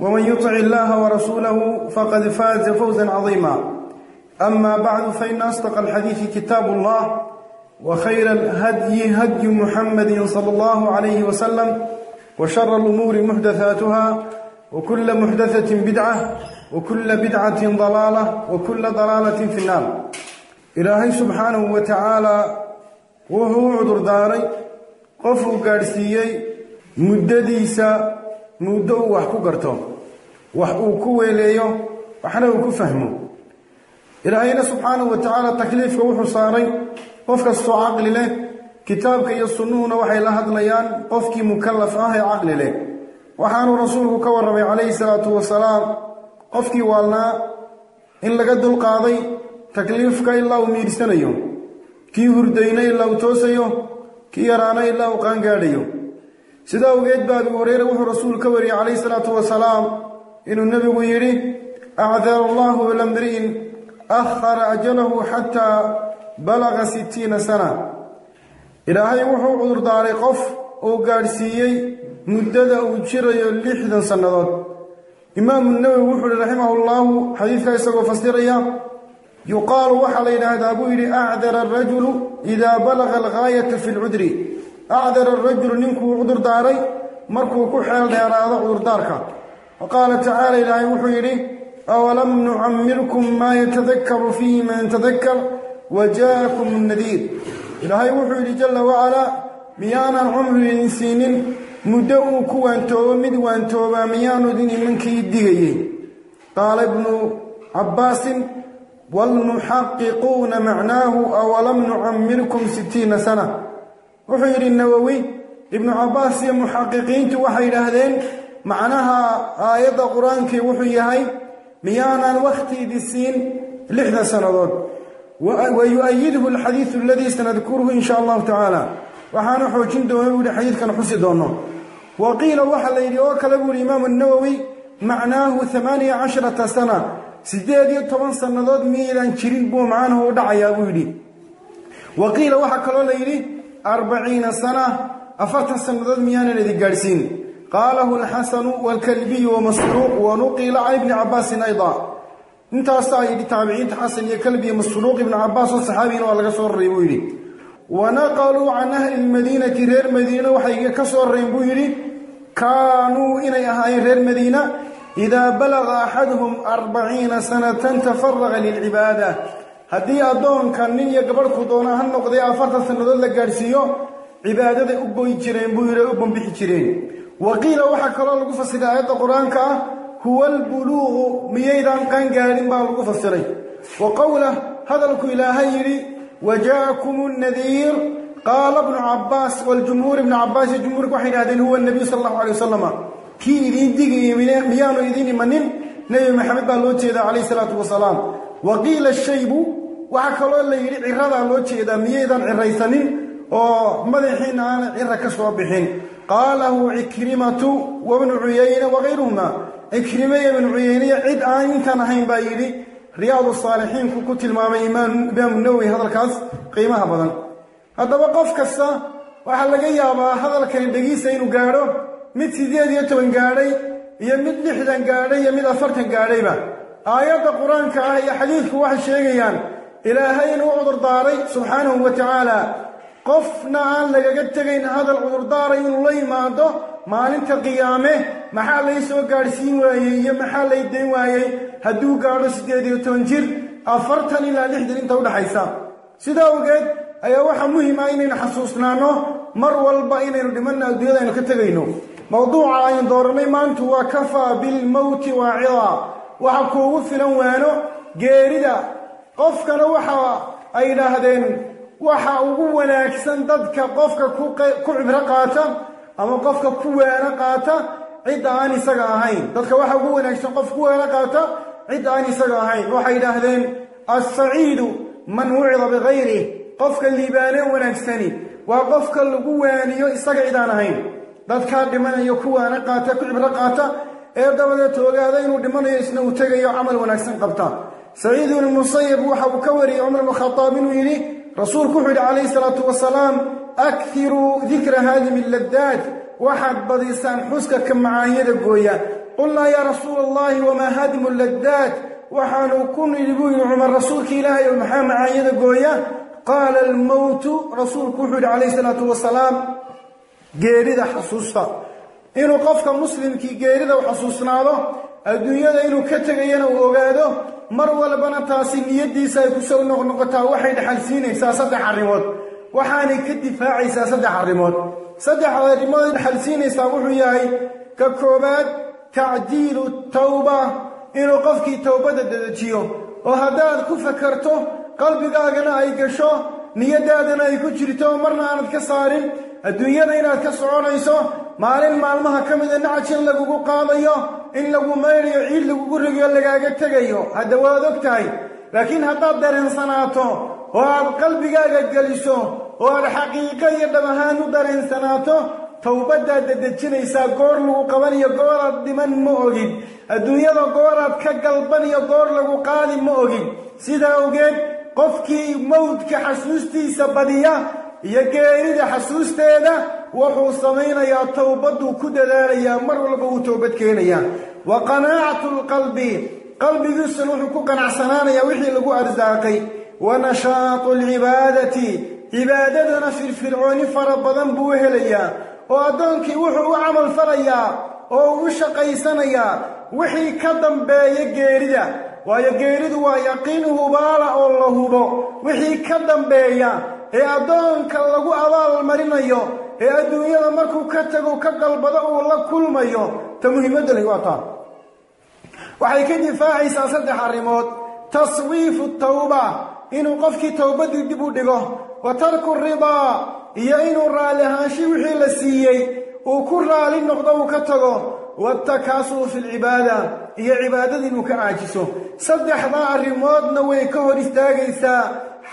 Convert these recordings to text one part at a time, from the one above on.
ومن يطع الله ورسوله فقد فاز فوزا عظيما. أما بعد فإن أصدق الحديث كتاب الله وخير الهدي هدي محمد صلى الله عليه وسلم وشر الأمور محدثاتها وكل محدثة بدعة وكل بدعة ضلالة وكل ضلالة في النار. إلهي سبحانه وتعالى وهو عذر داري قفو قارسيي مدديسا muddo uu wax ku garto wax uu ku weeleeyo waxna uu ku fahmo. Ilaahayna subxaanahu wa tacaala takliifka wuxuu saaray qof kastoo caqli leh kitaabka iyo sunnuhuna waxay la hadlayaan qofkii mukallaf ah ee caqli leh. Waxaanuu rasuulku ka warramay calayhi salaatu wasalaam qofkii waalnaa in laga dulqaaday takliifka ilaa uu miirsanayo kii hurdayna ilaa uu toosayo kii yaraana ilaa uu qaangaadhayo sidaa awgeed ba abu hureyre wuxuu rasuul ka wariyey calayhi salaatu wasalaam inuu nebigu yidhi acdara allahu lamri'in akhara ajalahu xataa balaga sittiina sana ilaahay wuxuu cudurdaaray qof uu gaadhsiiyey muddada uu jirayo lixdan sannadood imaamu nawowi wuxuu yihi raximahu llahu xadiidkaa isagoo fasiraya yuqaalu waxaa la yidhaahdaa buu yidhi acdara arajulu idaa balaga algaayata fi lcudri أعذر الرجل ننكو عذر داري مركو كحل دار هذا عذر دارك. وقال تعالى إلهي وحيري أولم نعمركم ما يتذكر فيه من تذكر؟ وجاءكم النذير. إلهي وحيري جل وعلا ميانا عمر الإنسين مدوك وان وانتوبا ميان دين منك يديه قال ابن عباس ولنحققون معناه أولم نعمركم ستين سنة؟ Wuxuu yidhi nawowi ibnu cabbaas iyo muxaqiqiintu waxay yidhaahdeen macnaha aayadda qur'aankii wuxuu yahay miyaanan wakhtiidii siin lixdan sannadood. Wa yu-ayidhu alxadiidu aladii sanadkuruhu in sha allahu tacaala waxaana xoojin doona buu yihi xadiidkan xusi doono wa qiila waxaa la yidhi oo kale buu yihi imaamu nawowi macnaahu amaaniya casharata sana siddeed iyo toban sannadood miyaydan jirin buu macnahu u dhacayaa buu yidhi. Wa qiila waxaa kaloo la yidhi أربعين سنة أفرت سنة ميانا الذي قارسين. قاله الحسن والكلبي ومسروق ونقل عن ابن عباس أيضا. انت أستعيد تابعين حسن يكلبي مسروق ابن عباس والصحابين والغسور الريبويري ونقلوا عن أهل المدينة رير مدينة وحيك كسور الريبويري كانوا إلى هاي رير مدينة إذا بلغ أحدهم أربعين سنة تفرغ للعبادة. Haddii addoonka nin iyo gabadhku doona ha noqday afartan sannadood la gaadhsiiyo cibaadaday u goy jireen buu yidhi u bambixi jireen. Wa qiila waxaa kaloo lagu fasiray aayadda qur'aanka ah huwa albuluuqu miyaydaan qaangaadhin baa lagu fasiray. Wa qowlah hadalku ilaahay yidhi wa jaa'akum nadiir. Qaala bnu cabbaas waljumhuur ibnu cabbaas iyo jumhuurka waxay yidhahdeen huwa nabiyu sala allahu alay wasalama kii idiin digayay miyaanu idiin imanin? Nebi maxamed baa loo jeedaa calayhi salaatu wasalaam. Wa qiila shaybu waxaa kaloo la yidhi ciradaa loo jeedaa miyaydan ciraysanin oo madaxiina aana cira ka soo bixin. Qaalahu cikrimatu wabnu cuyayne wakayruhuma cikrime iyo ibnu cuyayniya cid aan intan ahayn baa yidhi. Riyaadu saalixiinku ku tilmaamay imaamu nawowi hadalkaas qiimaha badan. Haddaba qof kasta waxaa laga yaabaa hadalkani dhegiisa inuu gaadho mid siddeed iyo toban gaadhay iyo mid lixdan gaadhay iyo mid afartan gaadhayba. Aayadda qur'aanka ah iyo xadiidku waxay sheegayaan ilaahay inuu cudurdaaray subxaanahu wa tacaala qofna aan lagaga tegayn hadal cudurdaaray inuu la yimaado maalinta qiyaame maxaa lay soo gaadhsiin waayey iyo maxaa lay dayn waayey? Hadduu gaadho siddeed iyo toban jir afartan ilaa lixdan inta udhaxaysa sidaa awgeed ayaa waxaa muhiim ah inaynu xasuusnaano mar walba inaynu dhimanna adduunyada aynu ka tegayno. Mawduuca aynu dooranay maantu waa kafaa bilmowti waacida. Waxa kuugu filan waano geerida qofkana waxa ay yidhaahdeen waxa ugu wanaagsan dadka qofka ku cibro qaata ama qofka ku waano qaata cidda aan isaga ahayn. Dadka waxa ugu wanaagsan qof ku waano qaata cidda aan isaga ahayn. Waxay yidhaahdeen alsaciidu man wucida bikayrih qofka liibaane wanaagsani waa qofka lagu waaniyo isaga cid aan ahayn. Dadkaa dhimanayo ku waano qaata ku cibro qaata ee dabadeed ogaada inuu dhimanayo isna uu tegayo camal wanaagsan qabta saciid ibnu musayib waxa uu ka wariyey cumar bnu khadaab inuu yidhi rasuulku wuxuu yidhi calayhi salaatu wasalaam akiruu dikra haadimi ladaad waxaad badisaan xuska ka macaanyada gooya. Qulnaa yaa rasuula allahi wamaa haadimu ladaad waxaanu ku nidhi buu yidhi cumar rasuulka ilaahay oo maxaa macaanyada gooya? Qaala almowtu rasuulku wuxuu yidhi calayhi salaatu wasalaam geerida xasuusta. Inuu qofka muslimkii geerida u xasuusnaado adduunyada inuu ka tegayana uu ogaado mar walbana taasi niyaddiisa ay ku soo noqnoqotaa waxay dhexalsiinaysaa saddex arrimood. Waxaanay ka difaacaysaa saddex arrimood. Saddexda arrimood dhexalsiinaysaa wuxuu yahay ka koobaad tacjiilu tawba inuu qofkii towbada dedejiyo. Oo haddaad ku fakarto qalbigaagana ay gasho niyadaadana ay ku jirto marna aanad ka saarin adduunyada inaad ka soconayso maalin maalmaha ka mida nacaj in lagugu qaadayo in lagu maynayo ciid lagugu rigayo lagaaga tegayo. Hadda waad og tahay laakiin haddaad dareensanaato oo aad qalbigaaga geliso oo aad xaqiiqo iyo dhab ahaan u dareensanaato towbaddaad dedejinaysaa goor lagu qabanayo gooraad dhiman ma ogid. Adduunyada gooraad ka galbaniyo goor lagu qaadi ma ogid. Sidaa awgeed qofkii mawdka xasuustiisa badiya iyo geerida xasuusteeda wuxuu samaynayaa towbadduu ku dadaalayaa mar walba uu towbad keenayaa. Wa qanaacatu lqalbi qalbigiisuna wuxuu ku qanacsanaanayaa wixii lagu arsaaqay. Wa nashaatu alcibaadati cibaadadana firfircooni fara badan buu helayaa oo addoonkii wuxuu u camal falayaa oo u shaqaysanayaa wixii ka dambeeya geerida. Waayo geeridu waa yaqiin hubaala oo la hubo. Wixii ka dambeeya ee addoonka lagu abaal marinayo ee adduunyada markuu ka tago ka galbado uu la kulmayo ta muhiimadda leh waa taa waxay ka difaacaysaa saddex arrimood. Taswiifu tawba inuu qofkii towbaddii dib u dhigo. Wa tarku ridaa iyo inuu raalli ahaanshi wixii la siiyey uu ku raali noqdo uu ka tago. Waatakaasulu fi lcibaada iyo cibaadada inuu ka caajiso saddexdaa arrimoodna way ka hor istaagaysaa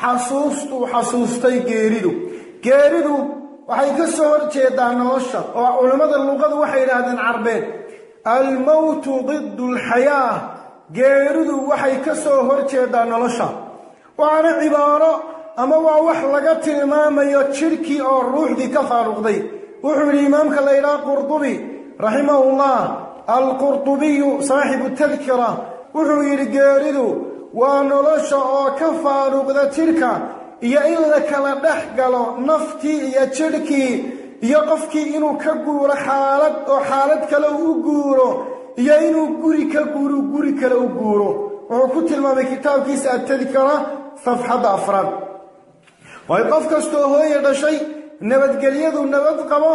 xasuustuu xasuustay geeridu. Geeridu waxay ka soo hor jeedaa nolosha oo culammada luqadu waxay yidhaahdeen carbeed. Almowtu diddu alxayaa geeridu waxay ka soo hor jeedaa nolosha. Waana cibaaro ama waa wax laga tilmaamayo jidhkii oo ruuxdii ka faaruqday. Wuxuu yidhi imaamka la yidhaha qurdubi raximahullah alqurdubiyu saaxibu tadkira. Wuxuu yidhi geeridu waa nolosha oo ka faaruqda jidhka iyo in la kala dhex galo naftii iyo jidhkii iyo qofkii inuu ka guuro xaalad oo xaalad kale u guuro iyo inuu guri ka guuro guri kale u guuro. Wuxuu ku tilmaamay kitaabkiisa atadkira safxadda afraad. Waayo qof kastoo hooye dhashay nabadgelyadu nabad qabo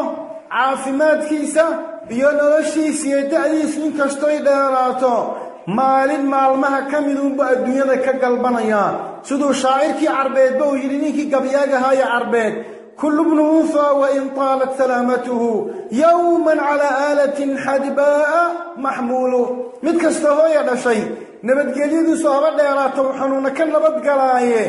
caafimaadkiisa iyo noloshiisa iyo da-diisu inkastoy dheeraato maalin maalmaha ka midunbu adduunyada ka galbanayaa siduu shaacirkii carbeedba uu yidhi ninkii gabyaagahaaye carbeed kullu bnu unhaa wain taalat salaamatuhu yowman calaa aalatin xadbaa'a maxmuulu. Mid kasta hooya dhashay nabadgelyadiisu haba dheeraato xanuuna ka nabadgalaaye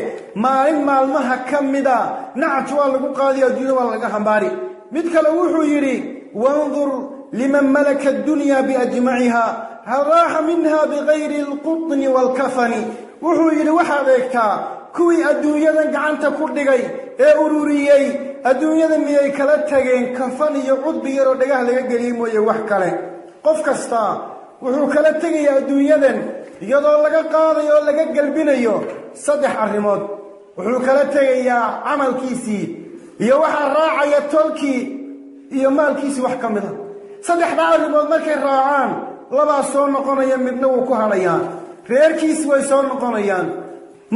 maalin maalmaha ka mida nacaj waa lagu qaadiyo adduunya waa laga hambaari. Mid kale wuxuu yidhi wandur liman malaka addunya biajmaciha hal raaxa minha bigayri alqutni waalkafani wuxuu yidhi waxaad eegtaa kuwii adduunyadan gacanta ku dhigay ee ururiyey adduunyada miyay kala tageen kafan iyo cudbi yaroo dhagaha laga geliyey mooye wax kale qof kasta wuxuu kala tegayaa adduunyadan iyadoo laga qaadayo oo laga gelbinayo saddex arrimood wuxuu kala tegayaa camalkiisii iyo waxaa raacaya tolkii iyo maalkiisii wax ka mid a saddexdaa arrimood markay raacaan labaa soo noqonaya midna wuu ku hadhayaa. Reerkiisi way soo noqonayaan.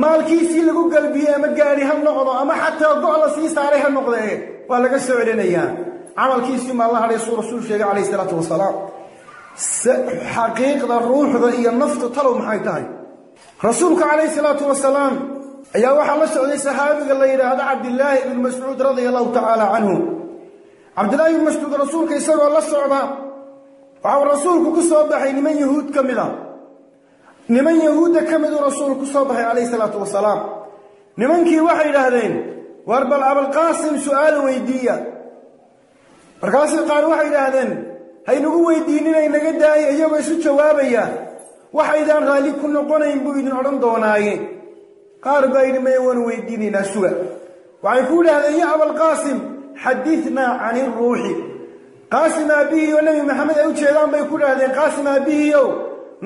Maalkiisii lagu galbiyey ama gaadhi ha noqdo ama xataa go' la sii saaray ha noqdee waa laga soo celinayaa camalkiisii maa la hadhay suu rasuul sheegay calayhi salaatu wasalaam. Xaqiiqda ruuxda iyo naftu talow maxay tahay? Rasuulku calayhi salaatu wasalaam ayaa waxaa la socday saxaabiga la yidhaahdo cabdilaahi ibnu mascuud radia allahu tacaala canhu cabdillaahi ibnu mascuud rasuulka isagoo la socda waxau rasuulku ku soo baxay niman yahuud ka mid a niman yahuudda ka miduu rasuulku ku soo baxay calayhi salaatu wasalaam nimankii waxay idhaahdeen war bal abalqaasim su'aal weydiiya. Markaasi qaar waxay idhaahdeen haynagu weydiininay naga daaya iyagoo isu jawaabaya. Waxaydaan raalli ku noqonayn buu idin odhan doonaaye. Qaar baa yidhi maya waanu weydiinaynaa suga. Waxay ku idhaahdeen ya abalqaasim xadithnaa cani iruuxi qaasim aabihii oo nebi maxamed ay u jeedaan bay ku idhaahdeen qaasim aabbihiiow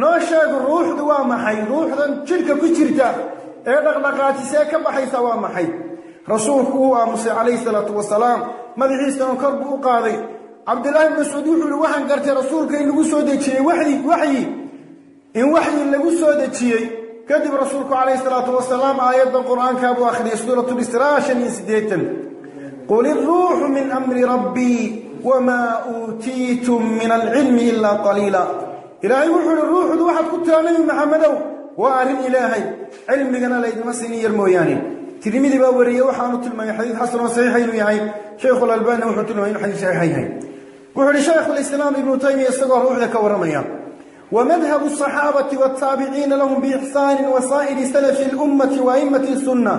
noo sheeg ruuxdu waa maxay? Ruuxdan jidhka ku jirta ee dhaqdhaqaajisee ka baxaysa waa maxay? Rasuulku uu aamusay calayhi salaatu wasalaam madaxiisana kor buu u qaaday. Cabdillaahi bn mascuud wuxuu yihi waxaan gartay rasuulka in lagu soo dejiyey waxyi in waxyi lagu soo dejiyey. Kadib rasuulku calayhi salaatu wasalaam aayaddan qur'aankaa buu akhriyay suuratu lisraa shan iyo siddeetan. Qul iruuxu min amri rabbii وما أوتيتم من العلم إلا قليلا. إلهي وحول الروح ذو أحد قلت لنبي محمد وآرين إلهي. علم لنا ليد مسيني يرموياني تدمي باب باورية وحانو تلمي حديث حسن وصحيحي نوياني شيخ الألبان وحول تلمي حديث صحيح صحيحي وحول شيخ الإسلام ابن تيمية يستغر روح لك ومذهب الصحابة والتابعين لهم بإحسان وسائر سلف الأمة وأئمة السنة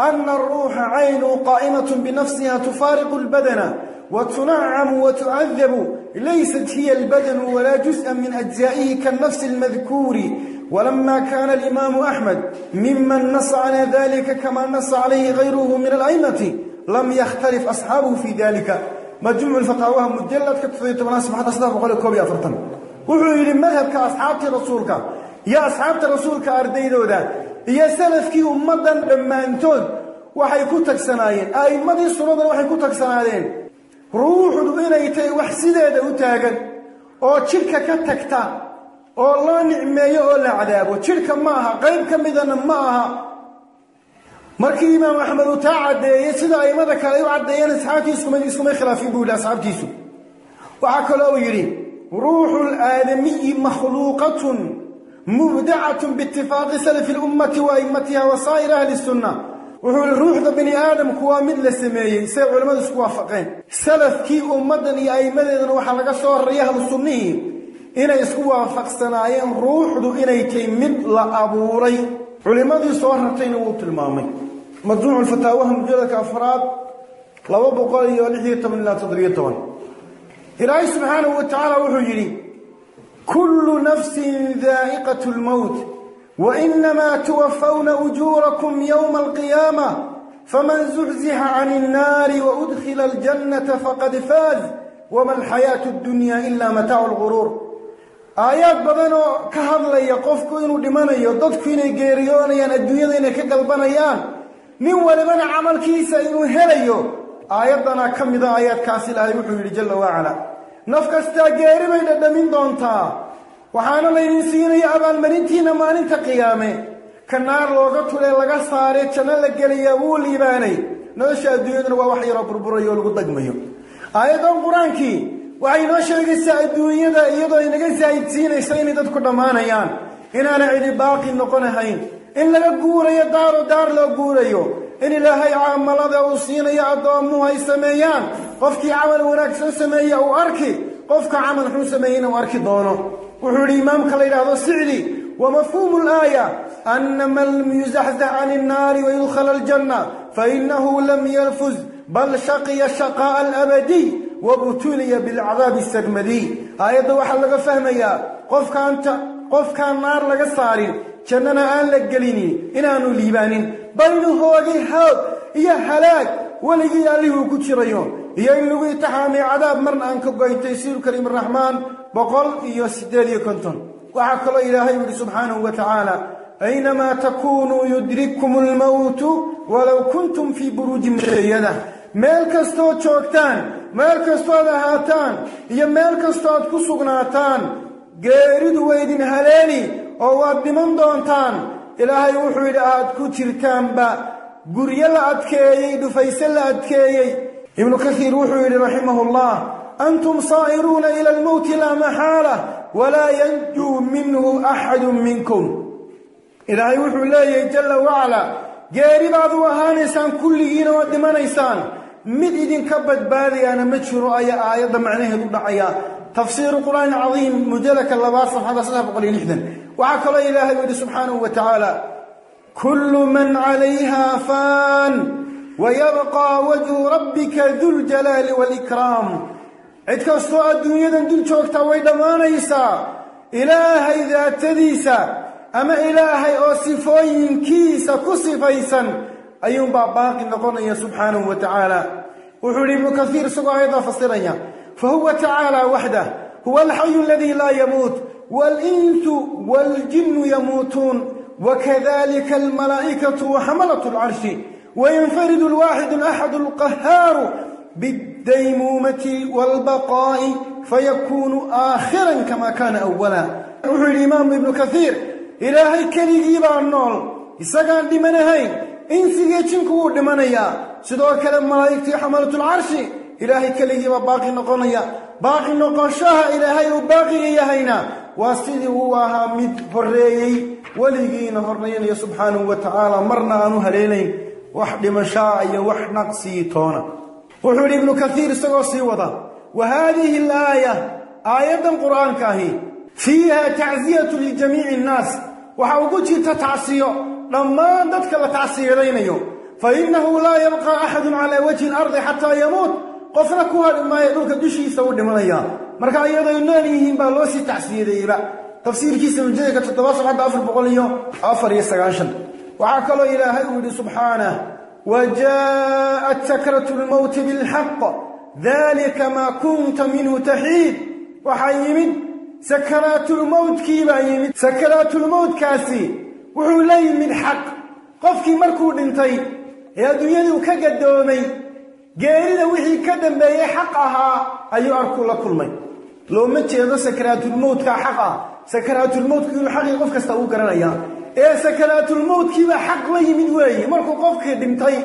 أن الروح عين قائمة بنفسها تفارق البدن وتنعم وتعذب ليست هي البدن ولا جزءا من أجزائه كالنفس المذكور. ولما كان الإمام أحمد ممن نص على ذلك كما نص عليه غيره من الأئمة لم يختلف أصحابه في ذلك. مجموع الفتاوى مجلد كتفيت مناسب حتى صدق وقال كوبي أفرطن wuxuu yidhi madhabka asxaabtii rasuulka iyo asxaabta rasuulka ardaydooda iyo salafkii ummaddan dhammaantood waxay ku tagsanaayeen. A'immadii sunnadana waxay ku tagsanaadeen. Ruuxdu inay tahay wax sideeda u taagan oo jidhka ka tagta oo loo nicmeeyo oo la cadaabo. Jidhka ma aha qayb ka midana ma aha. Markii imaam axmed uu taa caddeeyey sida a'immada kale ay u caddeeyeen asxaabtiisuma iskumay khilaafin buu yidhi asxaabtiisu. Waxaa kaloo uu yidhi روح الآدمي مخلوقة مبدعة باتفاق سلف الأمة وأئمتها وصائر أهل السنة wuxuu ruuxda bani aadamku waa mid la sameeyey say culimmadu isku waafaqeen salafkii ummaddan iyo a'immadeedana waxaa laga soo raraya ahlu sunnihii inay isku waafaqsanaayeen ruuxdu inay tahay mid la abuuray culimmadii soo rartayna wuu tilmaamay majmuucu fataawaha mujaladka afraad laba boqol iyo lix iyo toban ilaa toddobiyo toban Wa tacaala wuxuu yidhi kullu nafsin daa'iqatu lmowt وإنما توفون أجوركم يوم القيامة فمن زحزح عن النار وأدخل الجنة فقد فاز وما الحياة الدنيا إلا متاع الغرور. آيات بدنو كهضل يقفكو إنو دمانيو ضدكو إنو جيريونيان الدنيا إنو كقلبانيان من ولمن عمل كيسا إنو هليو. aayaddanaa ka mid a aayaadkaas ilaahay wuxuu yidhi jalla wacalaa naf kastaa geeri bay dhadhamin doontaa waxaana laydin siinaya abaalmarintiinna maalinta qiyaame. Ka naar looga tulee laga saare janno la gelayaa wuu liibaanay. Nolosha adduunyaduna waa wax yaroo burburayo oo lagu dagmayo. Aayaddan qur'aankii waxay inoo sheegaysaa adduunyada iyadoo inaga saahidsiinaysa inay dadku dhammaanayaan. Inaana cidi baaqi noqon ahayn. In laga guurayo daaroo daar loo guurayo. إن إلهي عام ملاذا وصينا يا أدامنا هاي سميان. قفك عمل وراكسن سمية وأركي. قفك عمل حن سميين وأركي دانا وحر الإمام خليل هذا السعلي ومفهوم الآية أن من لم يزحزح عن النار ويدخل الجنة فإنه لم يرفز بل شقي الشقاء الأبدي وبتولي بالعذاب السجمدي هاي الضوحة لغا فهم يا قفك أنت قفك النار لغا صارين كأننا آن لقليني. إنانو ليبانين. Hoogay hoog iyo halaag weligii allihuu ku jirayo. Iyo in lagu itixaamay cadaab marna aan ka goyn taysiiru kariim araxmaan boqol iyo siddeed iyo konton. Waxaa kaloo ilaahay u yihi subxaanahu wa tacaala aynamaa takuunuu yudrikkum almowtu walow kuntum fii buruujin mushayada meel kastood joogtaan meel kastood ahaataan iyo meel kastooad ku sugnaataan geeridu waydin haleeli oo waad dhiman doontaan ilaahay wuxuu yidhi aad ku jirtaanba guryo la adkeeyey dhufayse la adkeeyey. Ibnu kasiir wuxuu yidhi raximahu llah antum saa'iruuna ila almowti laa maxaala walaa yanjuu minhu axadu minkum. Ilaahay wuxuu leeyahay jalla wacala geeri baad u ahaanaysaan kulligiina waad dhimanaysaan. Mid idinka badbaadayaana ma jiro ayaa aayadda macnaheedu dhacaya. Tafsiiru qur'aan cadiim mujalladka labaad safxada saddex boqol iyo lixdan waxaa kaloo ilaahay u yidhi subxaanahu wa tacaala kullu man calayha faan wayabqaa wajhu rabbika duljalaali waalikraam cid kastoo adduunyadan dul joogtaa way dhammaanaysaa ilaahay daatadiisa ama ilaahay oo sifooyinkiisa ku sifaysan ayuunbaa baaqi noqonaya subxaanahu wa tacaala wuxuu yidhi ibnu kasiir isagoo aayaddaa fasiraya fahuwa tacaala waxdah huwa alxayu aladii laa yamuut والإنس والجن يموتون وكذلك الملائكة وحملة العرش وينفرد الواحد الأحد القهار بالديمومة والبقاء فيكون آخرا كما كان أولا. أحيي الإمام ابن كثير إلهي كليجي بعنول إساقان دمنهين إنسي يتنكو دمنيا سدوا كلام ملائكة حملة العرش إلهي كليجي باقي نقونيا. باقي نقون إلهي وباقي إيهينا وسيدي هو هامد فريي هريي وليجين يا سبحانه وتعالى مرنا أنو هليلين. وحد مشاعي وحد نقصي تونا. وحول ابن كثير سقصي وضا وهذه الآية آية من القرآن كاهي. فيها تعزية لجميع الناس. وحوقتي تتعصيه لما ندك لتعصيه لينيو. فإنه لا يبقى أحد على وجه الأرض حتى يموت. قفنا لما يدوك دشي سود مليا. marka iyadoo nool yihiin baa loo sii tacsiyeeyayba tafsiirkiisa mujadka 774 iyo 490 waxa kale ilaahay uu yiri subhanahu وجاءت سكرة الموت بالحق ذلك ما كنت منه تحيد وحيمد سكرات الموت كيبا يمد سكرات الموت كاسي وحو لي من حق qofkii markuu dhintay ee adduunyadu ka gadoomay geerida wixii ka dambeeyay xaq ahaa ayuu arku la kulmay looma jeedo sakaraatulmowtkaa xaq ah sakaraatulmowtku inuu xaqii qof kasta uu garanayaa ee sakaraatulmowtkiibaa xaq la yimid weeye markuu qofkii dhintay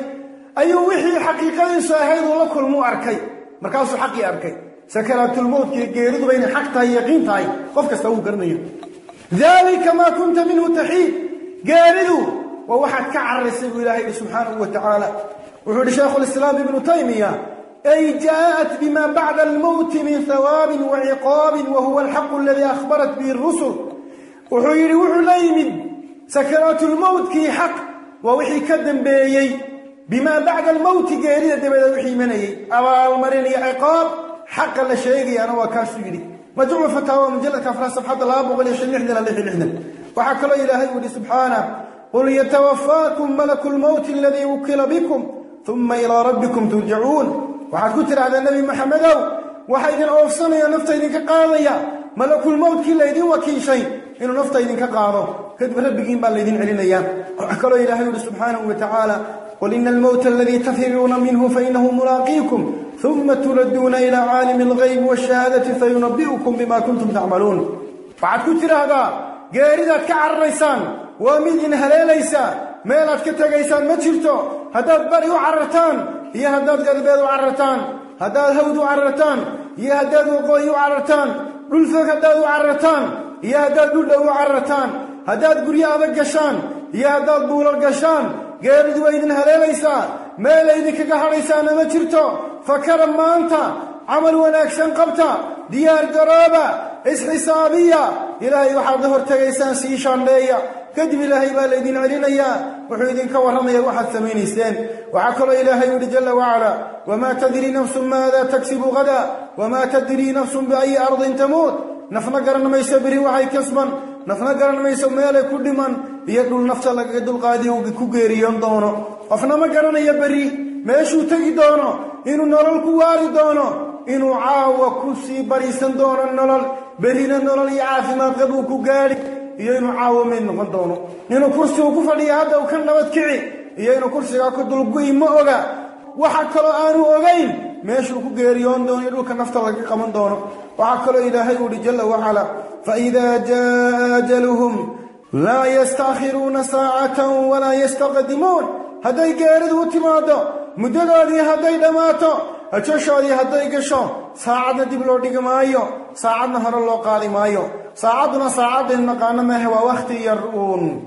ayuu wixii xaqiiqadiisu ahayd uu la kulmuu arkay. Markaasuu xaqii arkay. Sakaraatulmowtkiiyo geeriduba inay xaq tahay yaqiin tahay. Qof kasta wuu garanaya. Daalika maa kunta minhu taxiid. Geeridu waa waxaad ka cararaysay buu ilahay yihi subxaanahu wa tacaala wuxuu yihi shaykhu lislaam ibnu taymiya أي جاءت بما بعد الموت من ثواب وعقاب وهو الحق الذي أخبرت به الرسل. وحير وعليم سكرات الموت كي حق ووحي كدن بيي. بما بعد الموت قيري دبدا وحي مني. أبا المرين عقاب حق الله شيقي أنا وكاش يري. مجمع فتاوى مجلد كفر صفحة الله أبو غلي حين إحنا لا حين إحنا. وحق الله إلهي ولي سبحانه. قل يتوفاكم ملك الموت الذي وكل بكم ثم إلى ربكم ترجعون. waxaad ku tidhaahdaa nebi maxamedow waxaa idin oofsanaya nafta idinka qaadaya malakul mowdkii laydin wakiishay inuu nafta idinka qaado kadib rabbigiin baa laydin celinayaa waxaa kaloo ilaahay uhi subxaanahu wa tacaala قل إن الموت الذي تفرون منه فإنه ملاقيكم ثم تردون إلى عالم الغيب والشهادة فينبئكم بما كنتم تعملون بعد كتر هذا قاردات كعريسان ومن إن هلاليسا ميلات كتاقيسان ما تشرتو هداد بريو عرتان iyo haddaad galbeed u carartaan haddaad hawd u carartaan iyo haddaad waqooyi u carartaan dhul fog haddaad u carartaan iyo haddaad dhuldhow u carartaan haddaad guryo adag gashaan iyo haddaad buulal gashaan geeridu waa idin haleelaysaa meel aydinkaga hadhaysaana ma jirto fakara maanta camal wanaagsan qabta diyaar garooba isxisaabiya. Ilaahay waxaad la hortegaysaan sii shaandheeya كدب الله بقى الذين علينا يا وحيدين كورمي واحد ثمين سن وعكر إلهي جل وعلا وما تدري نفس ماذا تكسب غدا وما تدري نفس بأي أرض تموت نفنقر ما يسبري وعي كسبا نفنقر ما يسمي على كل من يدل نفس لك يدل قادي وكوكيري يندونه وفنا ما قرن يبري ما يشو تجدونه إنو نرى الكوار دونه إنو عاوة كسي بريسن دونه النرى برينا النرى العافي ما تغبوكو قالي iyo inuu caawo mayd noqon doono inuu kursigu ku fadhiya hadda uu ka nabad kici iyo inuu kursigaa ku dulgu'i ma oga waxa kaloo aanu ogayn meeshuu ku geeriyoon doono iyo dhulka nafta laga qaban doono waxaa kaloo ilaahay uu ihi jalla wacala faidaa jaa ajaluhum laa yastaakhiruuna saacatan walaa yastaqdimuun hadday geeridu u timaaddo muddadoodii hadday dhammaato ajashoodii hadday gasho saacadna dib loo dhigi maayo saacadna hore loo qaadi maayo صعدنا صعد المقام ما هو وقت يرؤون.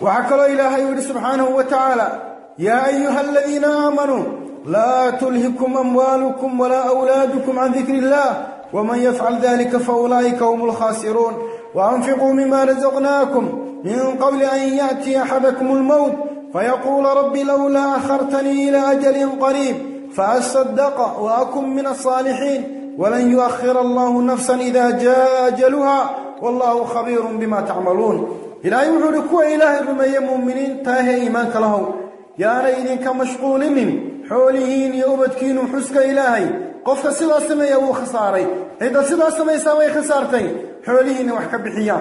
وحكوا إله يود سبحانه وتعالى. يا أيها الذين آمنوا لا تلهكم أموالكم ولا أولادكم عن ذكر الله. ومن يفعل ذلك فأولئك هم الخاسرون. وأنفقوا مما رزقناكم. من قبل أن يأتي أحدكم الموت. فيقول رب لولا أخرتني إلى أجل قريب. فأصدق وأكن من الصالحين. ولن يؤخر الله نفسا إذا جاء أجلها. والله خبير بما تعملون. إلى يوحركوا إله رمي مؤمنين تاهي إيمانك له يا ريدك مشغول من حولهين يوبتكين حسك إلهي. قفك سلا سمي أو خساري. إذا سلا سمي سوي خسارتي حولهين وحك بحيا.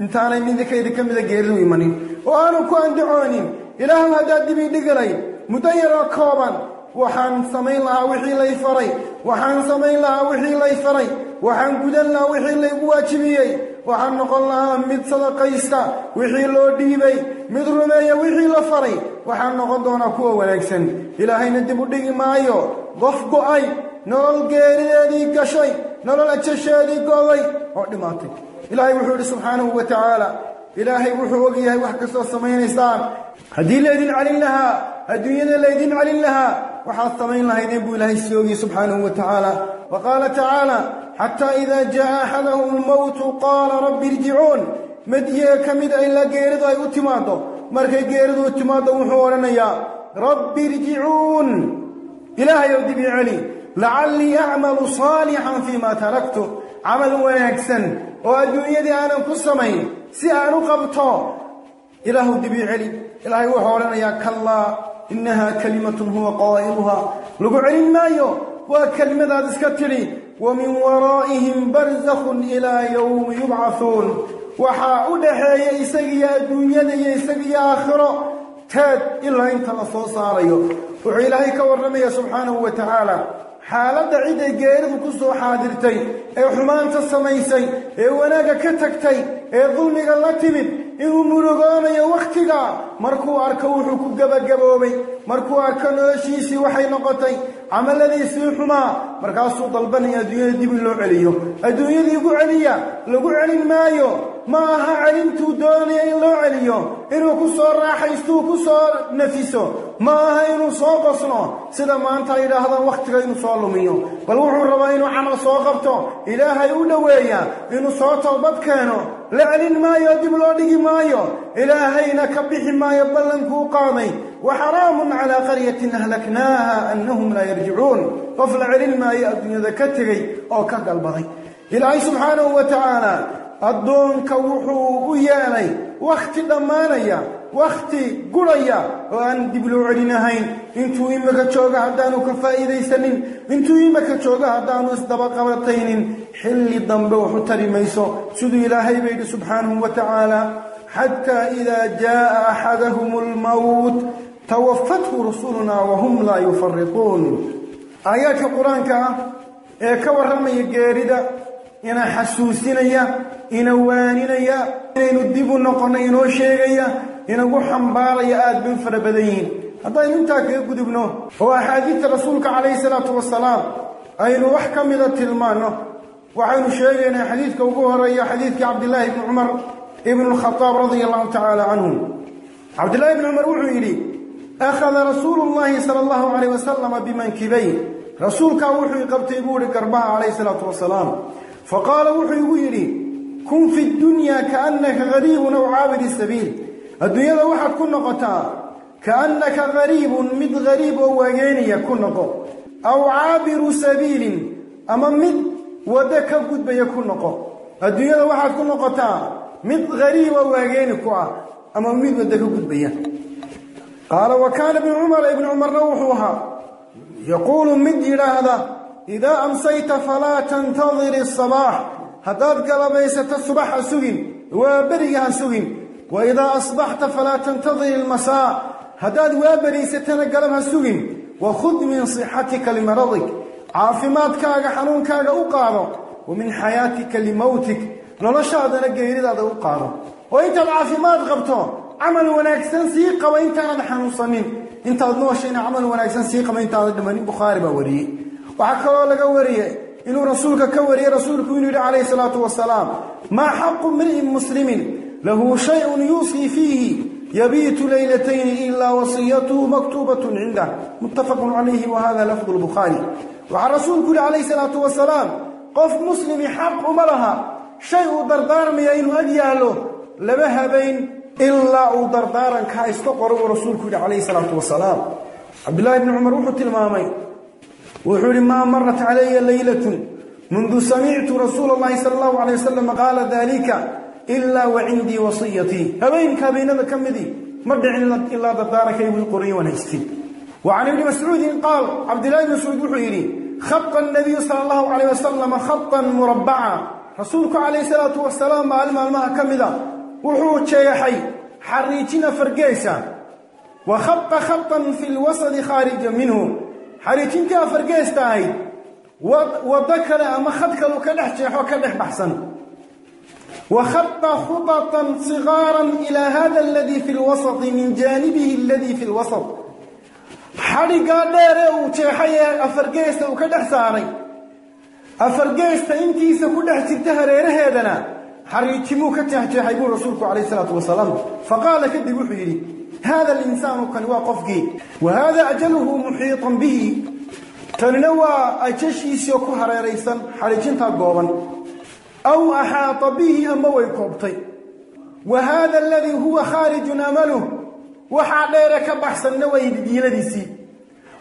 انتاني من ذكي ذكي من ذكي ذكي إيمانين وآنكوا أن دعوني إله هداد بي دقري مدير وكوبا وحان سمي الله وحي لي فري. وحان سمي الله وحي لي فري. وحان قدن الله وحي لي بواجبيي waxaan noqon lahaa mid sadaqaysta wixii loo dhiibay mid rumeeya wixii la faray. Waxaan noqon doonaa kuwa wanaagsan. Ilaahayna dib u dhigi maayo. Qof go'ay nolol geerideedii gashay nolol ajasheedii go'day oo dhimaatay. Ilaahay wuxuu yidhi subxaanahu wa tacaala. Ilaahay wuxuu og yahay wax kastoo samaynaysaan haddii laydin celin lahaa adduunyada laydin celin lahaa وحاط ثمين الله يذيبوا إله السيوغي سبحانه وتعالى. وقال تعالى حتى إذا جاء أحدهم الموت قال رب ارجعون. مديه كمد إلا قيرد أي اتماده مركي قيرد اتماده وحورنا يا رب ارجعون. إله يودي علي لعلي أعمل صالحا فيما تركته عمل ويكسن وأدني يدي أنا قصمين سيأنو قبطا إله يودي علي إله يودي علي إله يودي علي كالله innahaa kalimatun huwa qaa'iluhaa lagu celin maayo waa kelimadaad iska tidhi wa min waraa'ihim barzakhun ilaa yowmi yubcathuun waxaa u dhaxeeya isagiyo adduunyada iyo isagiyo aakhiro teed ilaa inta la soo saarayo wuxuu ilaahay ka warramaya subxaanahu wa tacaala xaaladda ciday geeridu ku soo xaadirtay ee xumaanta samaysay ee wanaagga ka tagtay ee dulmiga la timid inuu murugoonayo wakhtiga. Markuu arko wuxuu ku gebagaboobay. Markuu arko noloshiisii waxay noqotay. Camalladiisii xumaa markaasuu dalbanaya adduunyada dib in loo celiyo. Adduunyadii ugu celiya lagu celin maayo. Ma aha celintuu doonaya in loo celiyo. Inuu ku soo raaxaystuu ku soo nafiso. Ma aha inuu soo qosno sida maanta ay yidhaahdaan wakhtiga inuu soo lumiyo. Bal wuxuu rabaa inuu camal soo qabto. Ilaahay u dhoweeya. Inuu soo toobad keeno لعلن ما يدب لولي ما إلهين كبح ما يبلن فوقامي وحرام على قرية أهلكناها أنهم لا يرجعون. قفل علن ما يأذن ذكتغي أو كقل بغي إلهي سبحانه وتعالى الدون كوحو بياني واختدمانيا wakhti gurhaya oo aan dib loo celinahayn intuu imika jooga haddaanu ka faa'iidaysanin. Intuu imika jooga haddaanu isdabaqabataynin xilli dambe waxu tari mayso. Siduu ilaahay ba yidhi subxaanahu wa tacaala xataa idaa jaa'a axadahum almowt tawafathu rusulunaa wahum laa yufariquun. Aayaadka qur'aanka ah ee ka warramaya geerida ina xasuusinaya ina waaninaya inaynu dib u noqonno inoo sheegaya inagu xambaaraya aad bay u fara badan yihiin haddaynu intaa kaga gudubno oo axaadiidta rasuulka calayhi salaatu wasalaam aynu wax ka mida tilmaanno waxaynu sheegaynaa xadiidka ugu horeeya xadiidkii cabdillaahi ibni cumar ibnu lkhadaab radia allahu tacaala canhum cabdillahi ibni cumar wuxuu yidhi akhada rasuulu llahi sala allahu calayh wasalama bimankibay rasuulkaa wuxuu qabtay buu ihi garbaha calayhi salaatu wasalaam faqaala wuxuu igu yidhi kun fi dunya kaannaka gariibun aw caabidi sabiil الدنيا واحد كن قطع كأنك غريب مد غريب وجاني يكون قط. أو عابر سبيل أما مد ودك قد بيكون قط. الدنيا واحد كن قطع مد غريب وجاني قع أما مد ودك قد بيا قال وكان ابن عمر ابن عمر روحها. يقول مد إلى هذا. إذا أمسيت فلا تنتظر الصباح. هذا قلبي ستصبح سجن وبرجها سجن وإذا أصبحت فلا تنتظر المساء هداد وابري ستنا قلبها سجن وخذ من صحتك لمرضك. عافمات كاغا حنون كاغا أقارا ومن حياتك لموتك. نرشاد نقيري هذا أقارا وإنت العافمات غبتو. عمل ونكسن سيقا وإنت أنا حنون صمين إنت أدنوشين عمل ونكسن سيقا وإنت أدنوشين بخاري بوريه وحكرا لك وريه إنه رسولك كوري رسولك وينه عليه الصلاة والسلام. ما حق امرئ مسلمين له شيء يوصي فيه يبيت ليلتين إلا وصيته مكتوبة عنده. متفق عليه وهذا لفظ البخاري. وعن رسول كل عليه الصلاة والسلام قف مسلم حق أمرها شيء دردار ميين أدياله لبها بين إلا دردارا كاستقر رسول كل عليه الصلاة والسلام. عبد الله بن عمر وحو المامين وحول ما مرت علي ليلة. منذ سمعت رسول الله صلى الله عليه وسلم قال ذلك. إلا وعندي وصيتي. هبين كابين هذا كم ذي مدع إلا ذبارك يبو القرية ونيستي وعن ابن مسعود قال عبد الله بن مسعود الحيري خط النبي صلى الله عليه وسلم خطا مربعا. رسولك عليه الصلاة والسلام معلمة ما كم ذا وحوه شيحي حريتنا فرقيسا وخط خطا في الوسط خارجا منه. حريتين فرقيسا هاي. وذكر أما خطك لو كدح شيحو كدح بحسن. وخط خططا صغارا إلى هذا الذي في الوسط من جانبه الذي في الوسط. حرقا دير وشيحي أفرقيس وكدح ساري. أفرقيس إنتيس كدح سبتها رير هيدنا حريتمو كتح شيحي رسولك عليه الصلاة والسلام. فقال كدي بحيري هذا الإنسان كان واقفقي وهذا أجله محيطا به. تنوى أجشيس يكو حريريسا حريتين تقوبا أو أحاط به أما ويكوبطي وهذا الذي هو خارج أمله وحا ديرك النوي ويد ديلديسي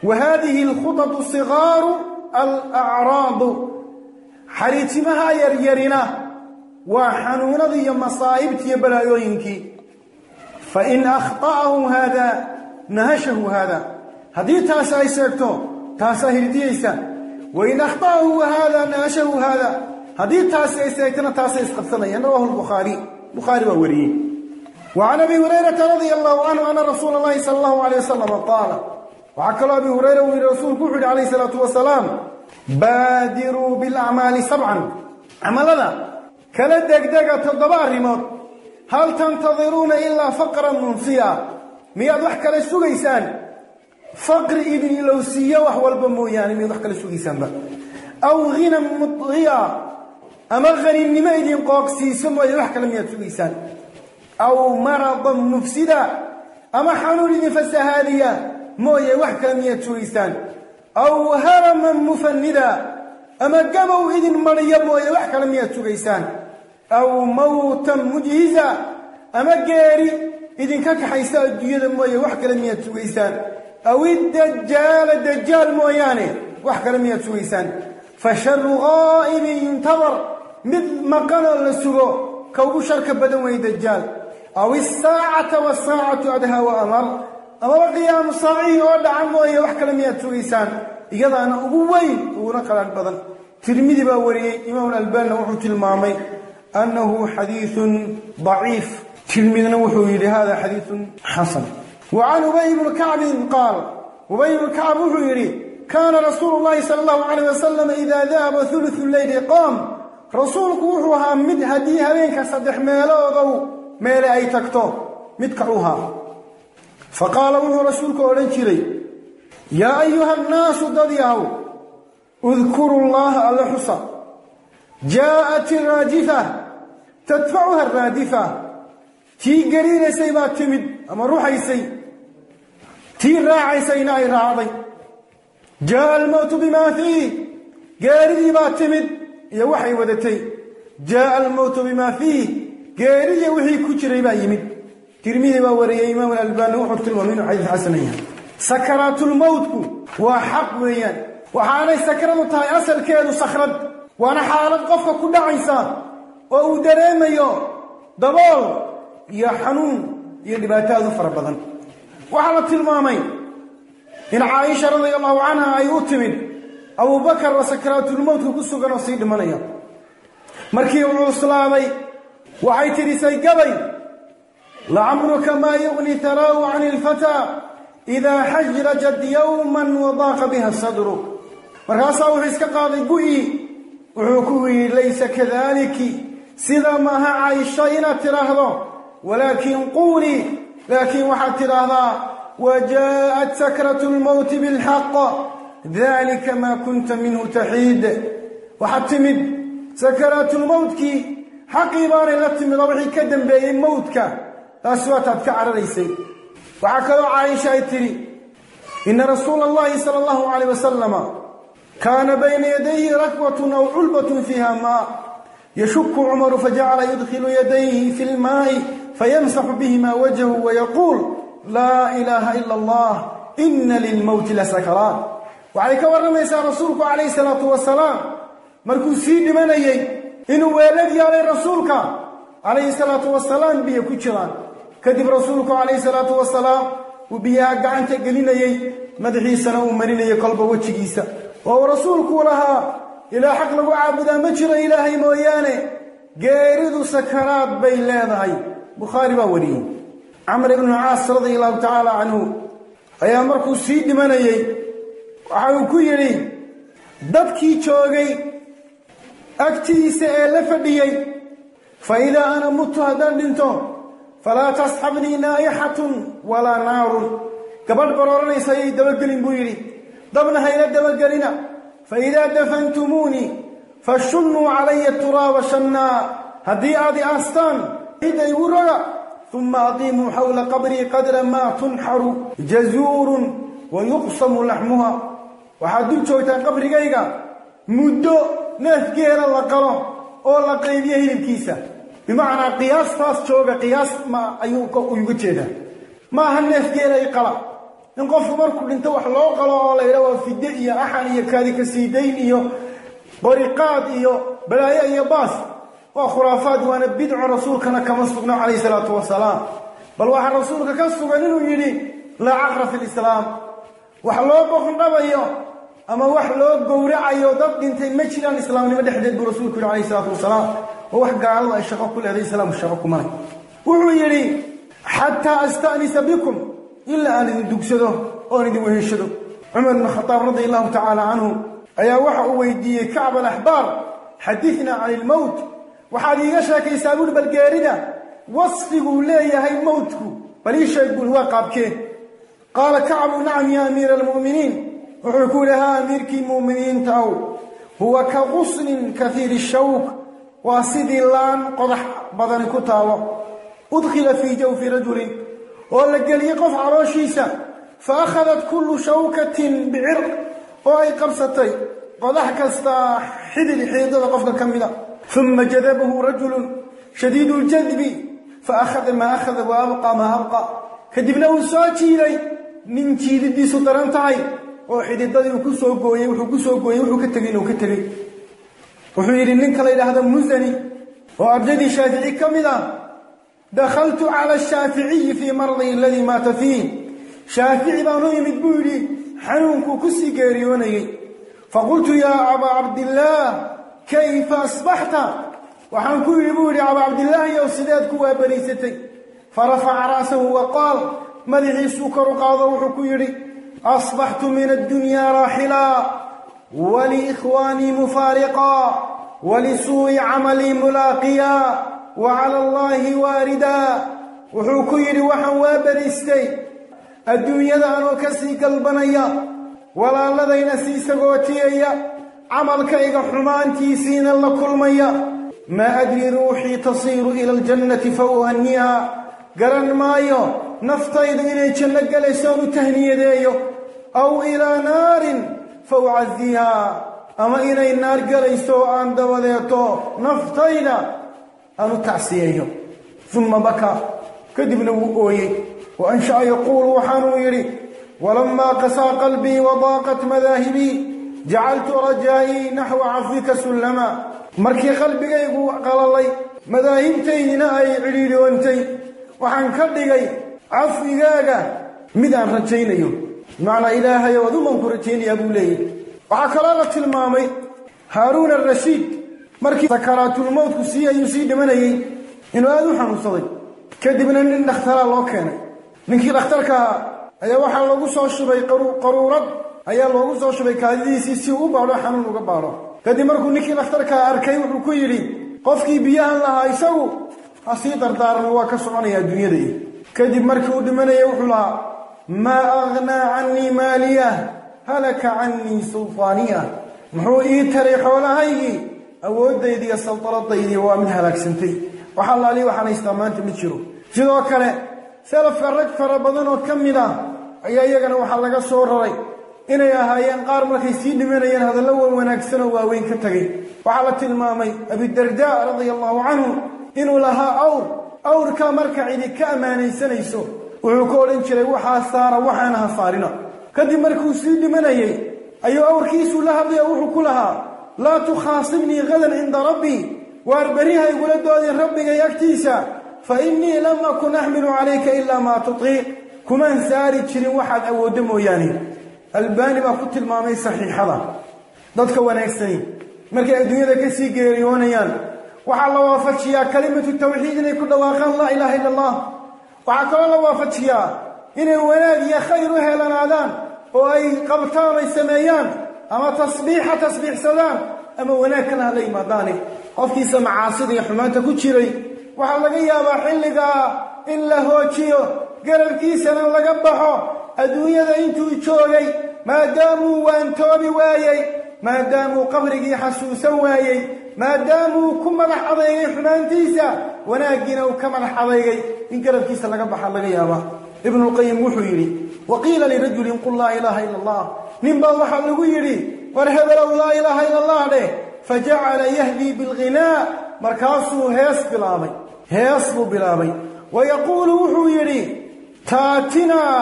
وهذه الخطط صغار الأعراض. حريتمها يريرنا وحنون ذي مصائبتي بلايوينك فإن أخطأه هذا نهشه هذا. هذه تاسا يسيرتو تاسا هرديسا وإن أخطأه هذا نهشه هذا. هذه تاسع سيتنا تاسع taasay ينوه يعني البخاري. بخاري ووري. وعن أبي هريرة رضي الله عنه أن رسول الله صلى الله عليه وسلم قال وعكل أبي هريرة ورسول قعد عليه الصلاة والسلام بادروا بالأعمال سبعا. عمل هذا كلا دق دق تضبار الرماد هل تنتظرون إلا فقرا منصيا؟ مياد وحكى للسوغيسان فقر إذن لو سيوح والبمويان يعني مياد وحكى للسوغيسان أو غنى مطغيا. أما الغريم لما يدين قوك سيسم ويوحك لم يتسويسان أو مرضا مفسدا. أما حنون إذن فسهادية مو يوحك لم يتسويسان أو هرما مفندا. أما قبو إذن مريم موية يوحك لم يتسويسان أو موتا مجهزا. أما قاري إذن كاك حيساء الدنيا موية يوحك لم يتسويسان أو الدجال الدجال مو يعني. وحك لم يتسويسان فشر غائب ينتظر. مد مقال للسبو كوبو شرك بدن وي دجال. أو الساعة والساعة عدها وأمر. اما القيام صاعي أو دعم وي وحك لم يأتو انسان إيضا أنا أبوي ونقل البدن ترمذي باوري إمام الألبان وحو تلمامي. أنه حديث ضعيف. تلمذي نوحو لهذا حديث حصل وعن أبي بن كعب قال أبي بن كعب كان رسول الله صلى الله عليه وسلم إذا ذهب ثلث الليل قام. Rasuulku wuxuu ahaa mid haddii habeenka saddex meeloodow meele ay tagto mid kacuhaa fa qaala wuxuu rasuulku odhan jiray yaa ayuha annaasu dad yahow udkuru llaha alla xusa. Jaa'at iraajifa tadfacuha araadifa tii gariinaysay baa timid ama ruxaysay tii raacaysayna ay raacday. Jaa'a almowtu bimaa fiih geeridii baa timid iyo waxay wadatay jaa'a almowtu bimaa fiih. Geeridiiyo wixii ku jiray baa yimid. Tirmidi baa wariyey imaam alalbaani wuxuu tilmaamay inuu xadiis xasan yahay. Sakaraatulmowtku waa xaq weeyaan. Waxaanay sakradu tahay asalkeedu sakhrad. Waana xaalad qofka ku dhacaysa oo uu dareemayo dabool iyo xanuun iyo dhibaataadu fara badan. Waxaa la tilmaamay in caaisha radia allahu canha ay u timid abubakar oo sakaraatulmowtka ku sugan oo sii dhimanaya. Markii uu cuslaaday waxay tidhisay gabay lacamruka maa yuqni taraahu can ilfataa idaa xajrajat yowman wadaaqa biha sadru. Markaasaa wuxuu iska qaaday gu'ii wuxuu ku yidhi laysa kadaaliki sida maaha caysho inaad tidhaahdo? Walaakin quulii laakiin waxaad tidhaahdaa wajaءat sakratu lmowti bilxaq ذلك ما كنت منه تحيد. وحتمد سكرات موتك حقي بار لتم ضرعي كدم بين موتك. أسوات أسواتك كعر ليسي وحكى عائشة تري إن رسول الله صلى الله عليه وسلم كان بين يديه ركوة أو علبة فيها ماء. يشك عمر فجعل يدخل يديه في الماء فيمسح بهما وجهه ويقول لا إله إلا الله. إن للموت لسكرات. Waxay ka warramaysaa rasuulku calayhi salaatu wasalaam markuu sii dhimanayey inuu weelad yaalay rasuulka calayhi salaatu wasalaam biyo ku jiraan. Kadib rasuulku calayhi salaatu wasalaam uu biyaha gacanta gelinayey madaxiisana uu marinayay kolba wejigiisa. Oo uu rasuulku lahaa ilaa xaq lagu caabudaa ma jiro ilaahay mooyaane geeridu sakaraad bay leedahay. Bukhaari baa wariyey. Camr ibnu caas radia allahu tacaala canhu ayaa markuu sii dhimanayey waxa uu ku yidhi dadkii joogay agtiisa ee la fadhiyey fa idaa ana mutu haddaan dhinto falaa tasxabnii naa'ixatun walaa naarun. Gabadh barooranaysa ayay dabagelin buu yidhi dabna hayla dabagelina fa idaa dafantumuunii fashunnuu calaya turaaba shannaa haddii aad aastaan cidda igu roga uma aqiimuu xawla qabrii qadra maa tunxaru jazuurun wa yuqsamu laxmuha waxaad dul joogtaan qabrigayga. Muddo neefgeela la qalo oo la qaybiyo hilibkiisa. Bimacnaa qiyaastaas jooga qiyaas ma ayuu uga jeedaa. Ma aha neefgeela i qala. In qofku markuu dhinto wax loo qalo oo la yidha waa fide iyo axan iyo kaadikasiidayn iyo bariqaad iyo balaayo iyo baas. Waa khuraafaad waana bidco rasuulkana kama sugno calayhi salaatu wasalaam. Bal waxaa rasuulka ka sugan inuu yidhi laa caqra fi lislaam wax loo boqndhabayo ama wax loo gowracayo dad dhintay ma jiraan islaamnimo dhexdeed buu rasuulku yihi calayhi salaatu wasalaam. Oo wax gaaladu ay shaqo ku leeday islaamku shaqo kumalay wuxuu yidhi xataa asta'nisa bikum ilaa aan idin dugsado oon idin weheshado. Cumar bn khadaab radia allahu tacaala canhu ayaa waxa uu weydiiyey kacb alaxbaar xadinaa cani ilmowt waxaad iiga sheekaysaa buuri bal geerida wasfiguu leeyahay mowtku bal ii sheeg buuri waa qaabkeen qaala kacbu nacam ya amiira almu'miniin. Wuxuu ku yidhi haa amiirkii mu'miniinta ow huwa ka qusnin kahiiri shawk waa sidii laan qodax badani ku taalo. Udkhila fii jawfi rajulin. Oo la geliyey qof calooshiisa fa akhadat kullu shawkatin bicir oo ay qabsatay qodax kastaa xidid xiidada qofka ka mida uma jadabahu rajulun shadiidu ljadbi fa akhada maa akhada wa abqa maa abqa. Kadibna uu soo jiiday nin jiididiisu daran tahay oo xididadii uu ku soo gooyey wuxuu ku soo gooyey wuxuu ka tegey inuu ka tegey. Wuxuu yidhi ninka la yidhaahdo musani oo ardaydii shaafici ka mid ah dakhaltu cala ashaaficiyi fii maradi aladii maata fiih. Shaafici baan u yimid buu yidhi xanuunkuu ku sii geeriyoonayey faqultu yaa abaa cabdillaah kayfa asbaxta? Waxaan ku yidhi buu yidhi abaa cabdillaahiyow sideed ku waabariisatay farafaca ra'sahu wa qaal مدعيسو كرقاض وحكيري أصبحت من الدنيا راحلا. ولإخواني مفارقا. ولسوء عملي ملاقيا. وعلى الله واردا. وحكيري وحوا بريستي. الدنيا دعنو كسي قلبنيا. ولا لدينا سيسقوتيا عمل إيقا حمان تيسين لكل ميا ما أدري روحي تصير إلى الجنة فأهنيها قرن مايو. Naftaydu inay janno galaysoon u tahniyadeeyo aw ilaa naarin fa ucadiihaa ama inay naar galayso oo aan dabadeeto naftayda aan u tacsiyeeyo. Uma bakaa kadibna wuu ooyey. Wa ansha'a yaquulu waxaanuu yidhi walamaa qasaa qalbii wadaaqat madaahibii jacaltu rajaa'ii naxwa cafwika sullama. Markii qalbigaygu qalalay madaahibtaydina ay cidhiidhoontay waxaan ka dhigay cafwigaaga mid aan rajaynayo. Bimacnaa ilaahay oo adumaan ku rajaynayaa buu leeyahy waxaa kaloo la tilmaamay haaruun arashiid markii sakaraatulmowtku sii ayuu sii dhimanayey inuu aada u xanuunsaday. Kadibna nin dhakhtaraa loo keenay. Ninkii dhakhtarkaa ayaa waxaa loogu soo shubay qaruurad ayaa loogu soo shubay kaadidiisii si uu u baadho xanuun uga baadho. Kadib markuu ninkii dhakhtarkaa arkay wuxuu ku yidhi qofkii biyahan lahaa isagu ha sii dardaarmo waa ka soconaya adduunyada kadib markii uu dhimanaya wuxuu lahaa maa aghnaa cannii maaliya halaka cannii sultaaniya. Muxuu ii taray xoolahaygii awooddaydii iyo saldanadaydii waa mid halaagsantay. Waxaa laali waxaan haystaa maanta ma jiro. Sidoo kale salafka rag fara badan oo ka mid ah ayaa iyagana waxaa laga soo raray inay ahaayeen qaar markay sii dhimanayeen hadallo wan wanaagsan oo waaweyn ka tegay waxaa la tilmaamay abidarda radia allahu canhu inuu lahaa awr awrkaa marka cidi ka ammaanaysanayso wuxuu ka odhan jiray waxaa saara waxaana ha saarina kadib markuu sii dhimanayey ayuu awrkiisuu la hadlaya wuxuu ku lahaa laa tukhaasibnii hadan cinda rabbii waar berriha igula doodin rabbigay agtiisa fa innii lam akun axmilu calayka ilaa maa tutiiq. Kumaan saari jirin waxaad awooddo mooyaane. Albaani baa ku tilmaamay saxiixada. Dadka wanaagsani markay adduunyada ka sii geeriyoonayaan waxaa la waafajiyaa kalimatu tawxiid inay ku dhawaaqaan laa ilaaha illa allah waxaa kaloo la waafajiyaa inay wanaag iyo khayr u helanaadaan oo ay qabtaan ay sameeyaan ama tasbiixa tasbiixsadaan ama wanaag kale ha la yimaadaane qofkiisa macaasida iyo xumaanta ku jiray waxaa laga yaabaa xilligaa in la hoojiyo garabkiisana laga baxo adduunyada intuu joogay maadaamuu waantoobi waayey maadaamuu qabrigii xasuusan waayey in garabkiisa laga baxa laga yaabaa ibnulqayim wuxuu yidhi wa qiila lirajulin qul laa ilaaha ila allah nin baa waxaa lagu yidhi war hebelow laa ilaaha ila allah dheh fajacala yahdii bilghinaa markaasuu hees bilaabay hees buu bilaabay wa yaquulu wuxuu yidhi taatinaa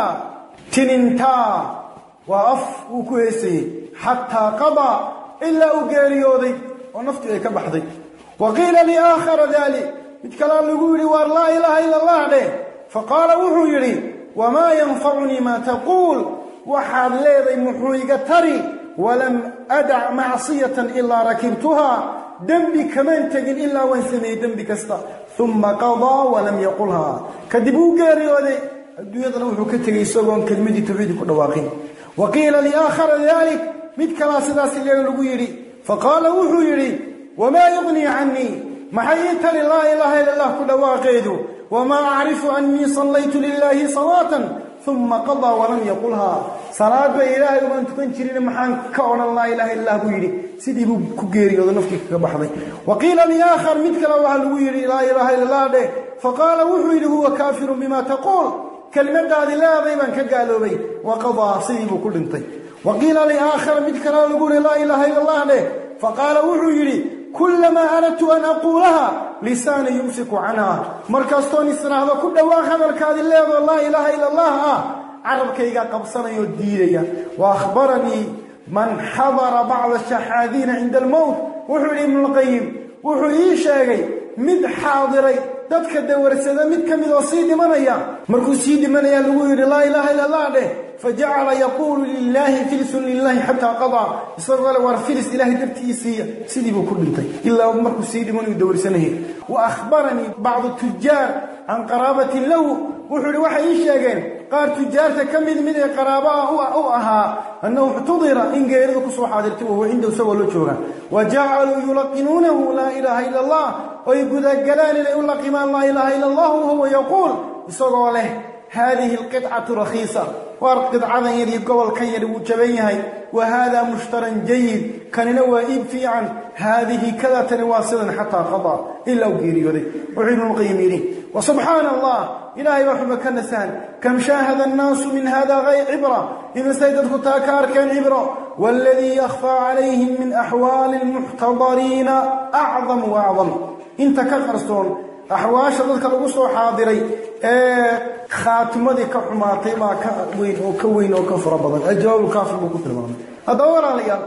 tinintaa waa af uu ku heesayey xataa qadaa ilaa uu geeriyooday oo naftii ay ka baxday. Wa qiila liaakhara daalik mid kalaa lagu yidhi waar laa ilaaha ila allah dheh faqaala wuxuu yidhi wamaa yanfacunii maa taquul? Waxaad leeday muxuu iga tari walam adac macsiyatan ilaa rakibtuhaa. Dembi kamaan tegin ilaa waan sameeyey dembi kasta. Uma qadaa walam yaqulhaa. Kadib uu geeriyooday adduunyadana wuxuu ka tegey isagoon kelmadii tawxiidi dhawaaqin. Wa qiila liaakhara daalik mid kalaa sidaas iyaga lagu yidhi فقال وحويري وما يغني عني؟ ما حييت لله إله إلا الله كدوا واقيد وما أعرف أني صليت لله صلاة. ثم قضى ولم يقلها. صلاة بإله ومن تكون شرين محان كون الله إله إلا الله. بيري. سيدي بو كغيري يوضا نفكي كبحضي وقيل لي آخر متك الله لا إله إلا الله فقال وحو هو كافر بما تقول. كلمة هذه لا ضيبا كقالوا بي. وقضى سيدي بو كل انتي. وقيل لآخر مدك لا لقول لا إله إلا الله نه. فقال وحيري كلما أردت أن أقولها لساني يمسك عنها. مركز توني سنة هذا كل واحد الكاذي الله لا إله إلا الله. عرب كيغا قبصنا يديريا. وأخبرني من حضر بعض الشحاذين عند الموت. وحولي من القيم. وحولي شاقي مد حاضري. dadka dawarsada mid kamid oo sii dhimanaya markuu sii dhimanaya lagu yiri la ilaha illa allah fajacala yaquulu lilaahi filisun lilahi xataa qadaa isagoo le waar filis ilahay dartiisiiya sidii buu ku dhintay ilaa markuu sii dhiman uu dawarsanayay wa akhbaranii bacdu tujaar can qaraabatin lahu wuxuu yidhi waxay ii sheegeen qaar tujaarta ka mid mid ee qaraaba u ahaa annahu ixtudira in geeridu ku soo xaadirtay wahuwa cindahu isagoo la jooga wa jacaluu yulaqinuunahu laa ilaaha ila allah oy gudagalaan inay u laqimaan laa ilaaha ila allah wahuwa yaquul isagoo leh haadihi alqidcatu rakhiisa وارقد عذن يلي قول كي يلو وهذا مشترا جيد. كان نوى إبفي عن هذه كذا تنواصلا حتى قضى. إلا وقيري وذي وعين القيميري وسبحان الله. إلهي وحب كنسان كم شاهد الناس من هذا غير عبرة. إذا سيدتك تاكار كان عبرة. والذي يخفى عليهم من أحوال المحتضرين أعظم وأعظم. إنت كفرسون axwaasha dadka lagu soo xaadiray ee khaatimadii ka xumaatay baa ka weyn oo ka weyn oo ka fara badan. Ajawaabulkaafi buu ku tilmaamay. Haddaba walaalayaal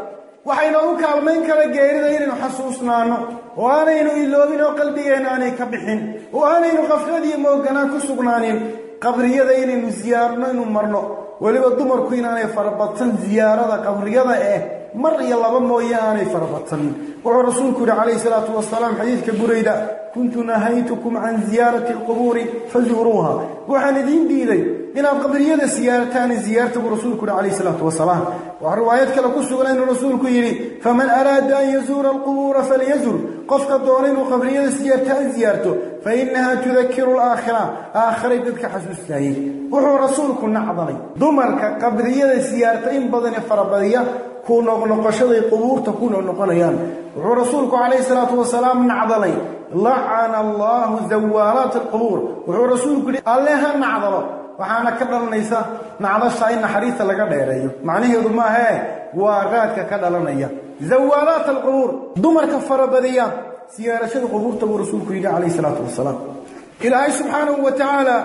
waxaynoogu kaalmayn kara geerida inaynu xasuusnaano oo aanaynu iloobin oo qalbigeenna aanay ka bixin oo aanaynu qafladiiyo mooganaan ku sugnaanin qabriyada inaynu siyaarno inu marno weliba dumarku inaanay farabadsan ziyaarada qabriyada eh مر يلا بمويانه فربطن ورسول كره عليه الصلاة والسلام حديث كبريدة. كنت نهيتكم عن زيارة القبور فزوروها. وعن دين ديلي ان القبريه زيارة ثاني زياره رسول عليه الصلاة والسلام. وروايات كلا كسغل ان رسول كيري فمن أراد أن يزور القبور فليزر. قفك الدورين وقبريه سيارتان زيارته. فإنها تذكر الآخرة. آخر يدك حسن ثاني ورسول كنا عضلي دمرك قبريه سيارتين بضن فربديه ku noqnoqoshaday qubuurta ku noqnoqonayaan wuxuu rasuulku calayhi salaatu wasalaam nacdalay lacana allahu zawaalaat alqubuur wuxuu rasuulku yihi alle ha nacdalo. Waxaana ka dhalanaysa nacdasha in naxariista laga dheereeyo. Macnaheedu maahee waa raadka ka dhalanaya. Zawaalaat alqubuur dumarka farabadiya siyaarashada qubuurta buu rasuulku yidhi calayhi salaatu wasalaam. Ilaahay subxaanahu wa tacaala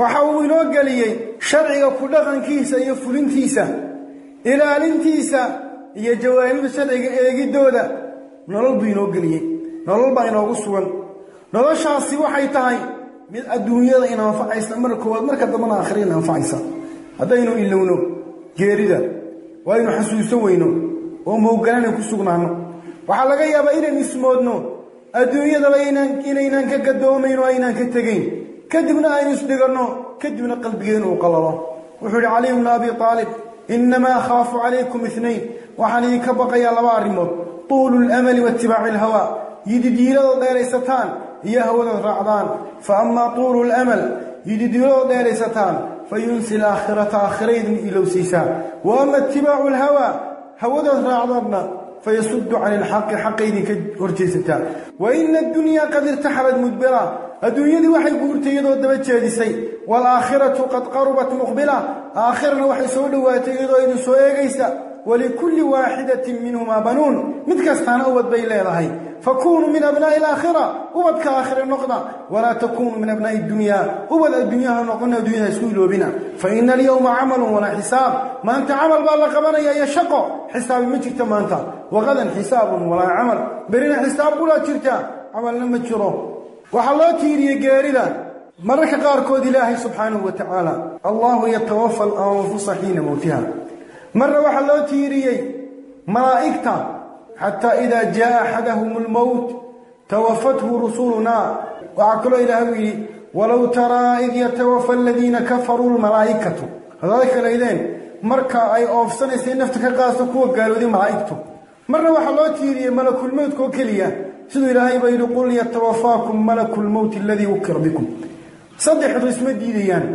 waxa uu inoo geliyey sharciga ku dhaqankiisa iyo fulintiisa ilaalintiisa iyo jawaanibda sharciga eegidooda nolol buu inoo geliyey nolol baa inoogu sugan. Noloshaasi waxay tahay mid adduunyada ina anfacaysa marka koowaad marka dambana aakhira ina anfacaysa haddaynu ilowno geerida waa aynu xasuusan weyno oo mowgalanay ku sugnaano. Waxaa laga yaabaa inaynu ismoodno adduunyadaba inaynaan ka gadoomayn oo aynaan ka tegayn. Kadibna aynu isdhiganno kadibna qalbigeenu uu qalalo. Wuxuu yidhi caliy bnu abi aalib إنما أخاف عليكم اثنين. وحني كبقيا الله أرمود طول الأمل واتباع الهوى. يدديلو ديريستان يا هودا رعدان فأما طول الأمل يدديلو ديريستان فينسي الآخرة آخرين إلى سيسا. وأما اتباع الهوى هوى رعدان فيصد عن الحق حقين كورتيستا وإن الدنيا قد ارتحلت مدبرة. الدنيا وحي قرتي يدو دبا سي والآخرة قد قربت مقبلة. آخرنا وحي سوده واتيدو ان سويغيسا ولكل واحدة منهما بنون. متكستان اوت بي لهي فكونوا من أبناء الآخرة. ومتك اخر النقطة. ولا تكونوا من أبناء الدنيا. هو الدنيا نقنا دنيا سويلو بنا. فإن اليوم عمل ولا حساب. ما أنت عمل بالله قبل يا يشقوا حساب متك ما أنت. وغدا حساب ولا عمل. برنا حساب ولا ترتا عملنا متشروه waxaa loo tiiriyey geerida mararka qaarkood ilaahay subxaanahu wa tacaala allahu yatawafa alanfusa xiina mowtiha marna waxaa loo tiiriyey malaa'igta xataa idaa jaa axadahum almowt tawafathu rusulunaa waxaa kaloo ilaahay u yidhi walow taraa id yatawafa aladiina kafaruu lmalaa'ikatu hadaad kalaydeen marka ay oofsanaysay nafta ka qaasta kuwa gaalooday malaa'igtu مرة واحد الله تيري ملك الموت كوكليا سيدو إلهي بيد قول يتوفاكم ملك الموت الذي وكر بكم. صدح الرسم الدينيان يعني.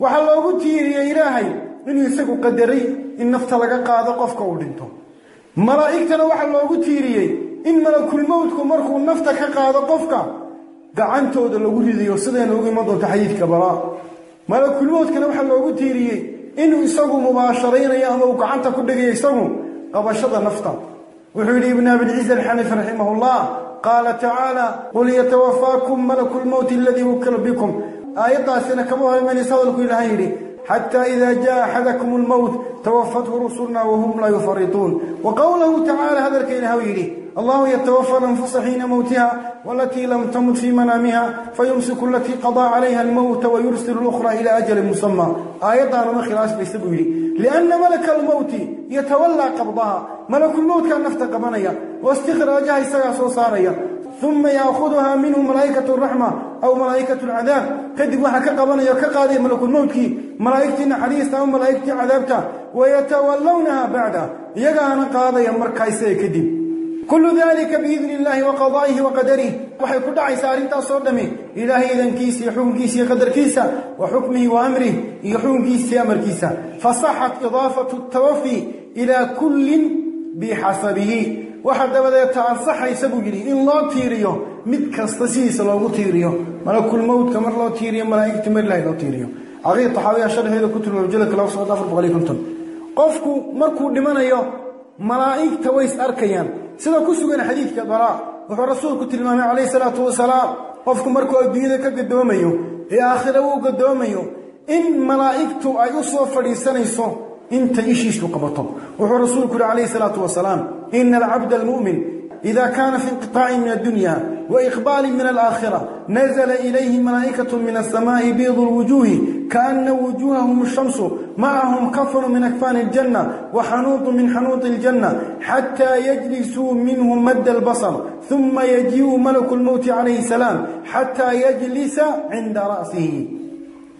وحال الله تيري يا إلهي إن يسكو قدري إن نفتلق قاد قفك ودنتو. ملائكتنا واحد الله تيري إن ملك الموت كو مركو نفتك قاد قفك. دعانتو دا لغو تيري وصدين لغو مضو تحييدك برا ملك الموت كنا واحد الله تيري إنه يسكو مباشرين يا أمو كعانتا كدك يسكو قبشة نفتك وحولي ابن أبي العز الحنف رحمه الله. قال تعالى قل يتوفاكم ملك الموت الذي وكل بكم. آيات سنكبوها من يصدق إلى هيري حتى إذا جاء أحدكم الموت توفته رسلنا وهم لا يفرطون. وقوله تعالى هذا الكين هويري الله يتوفى الأنفس حين موتها والتي لم تمت في منامها فيمسك التي قضى عليها الموت ويرسل الأخرى إلى أجل مسمى. آيات أنا خلاص بيستقوا لأن ملك الموت يتولى قبضها. ملك الموت كان نفت قبنيا واستخراجها السياسة صاريا ثم يأخذها منه ملائكة الرحمة أو ملائكة العذاب. كذب وحا كقبنيا كقاضي ملك الموت. ملائكة نحريسة أو ملائكة عذابته ويتولونها بعدها يقعنا قاضي مركايسة كذب. Kullu dalika biidni illahi wa qadaa'ihi waxay ku dhacaysaa arrintaasoo dhami ilaahay idankiisa iyo xukunkiisa iyo qadarkiisa wa xukmihi wa amrih iyo xukunkiisa iyo amarkiisa. Fasaxat idaafatu tawafi ilaa kullin bixasabihi waxaa dabadeeta ansaxaysa buu yidhi in loo tiiriyo mid kasta sidiisa loogu tiiriyo. Malakulmowtka mar loo tiiriyo malaa'igta mar ilahay loo tiiriyo. Caqiid taxaawiya sharxeeda ku tilmaamay mujalladka laba socod afar boqol iyo konton. Qofku markuu dhimanayo malaa'igta way is arkayaan sida ku sugan xadiidka baraa wuxuu rasuulku tilmaamay calayhi salaatu wasalaam qofku markuu adduunyada ka gadoomayo ee aakhira uu gadoomayo in malaa'igtu ay u soo fadhiisanayso inta ishiisu qabato. Wuxuu rasuulku yihi calayhi salaatu wasalaam ina alcabda almu'min إذا كان في انقطاع من الدنيا وإقبال من الآخرة نزل إليه ملائكة من السماء بيض الوجوه كأن وجوههم الشمس معهم كفن من أكفان الجنة وحنوط من حنوط الجنة حتى يجلسوا منهم مد البصر ثم يجيء ملك الموت عليه السلام حتى يجلس عند رأسه.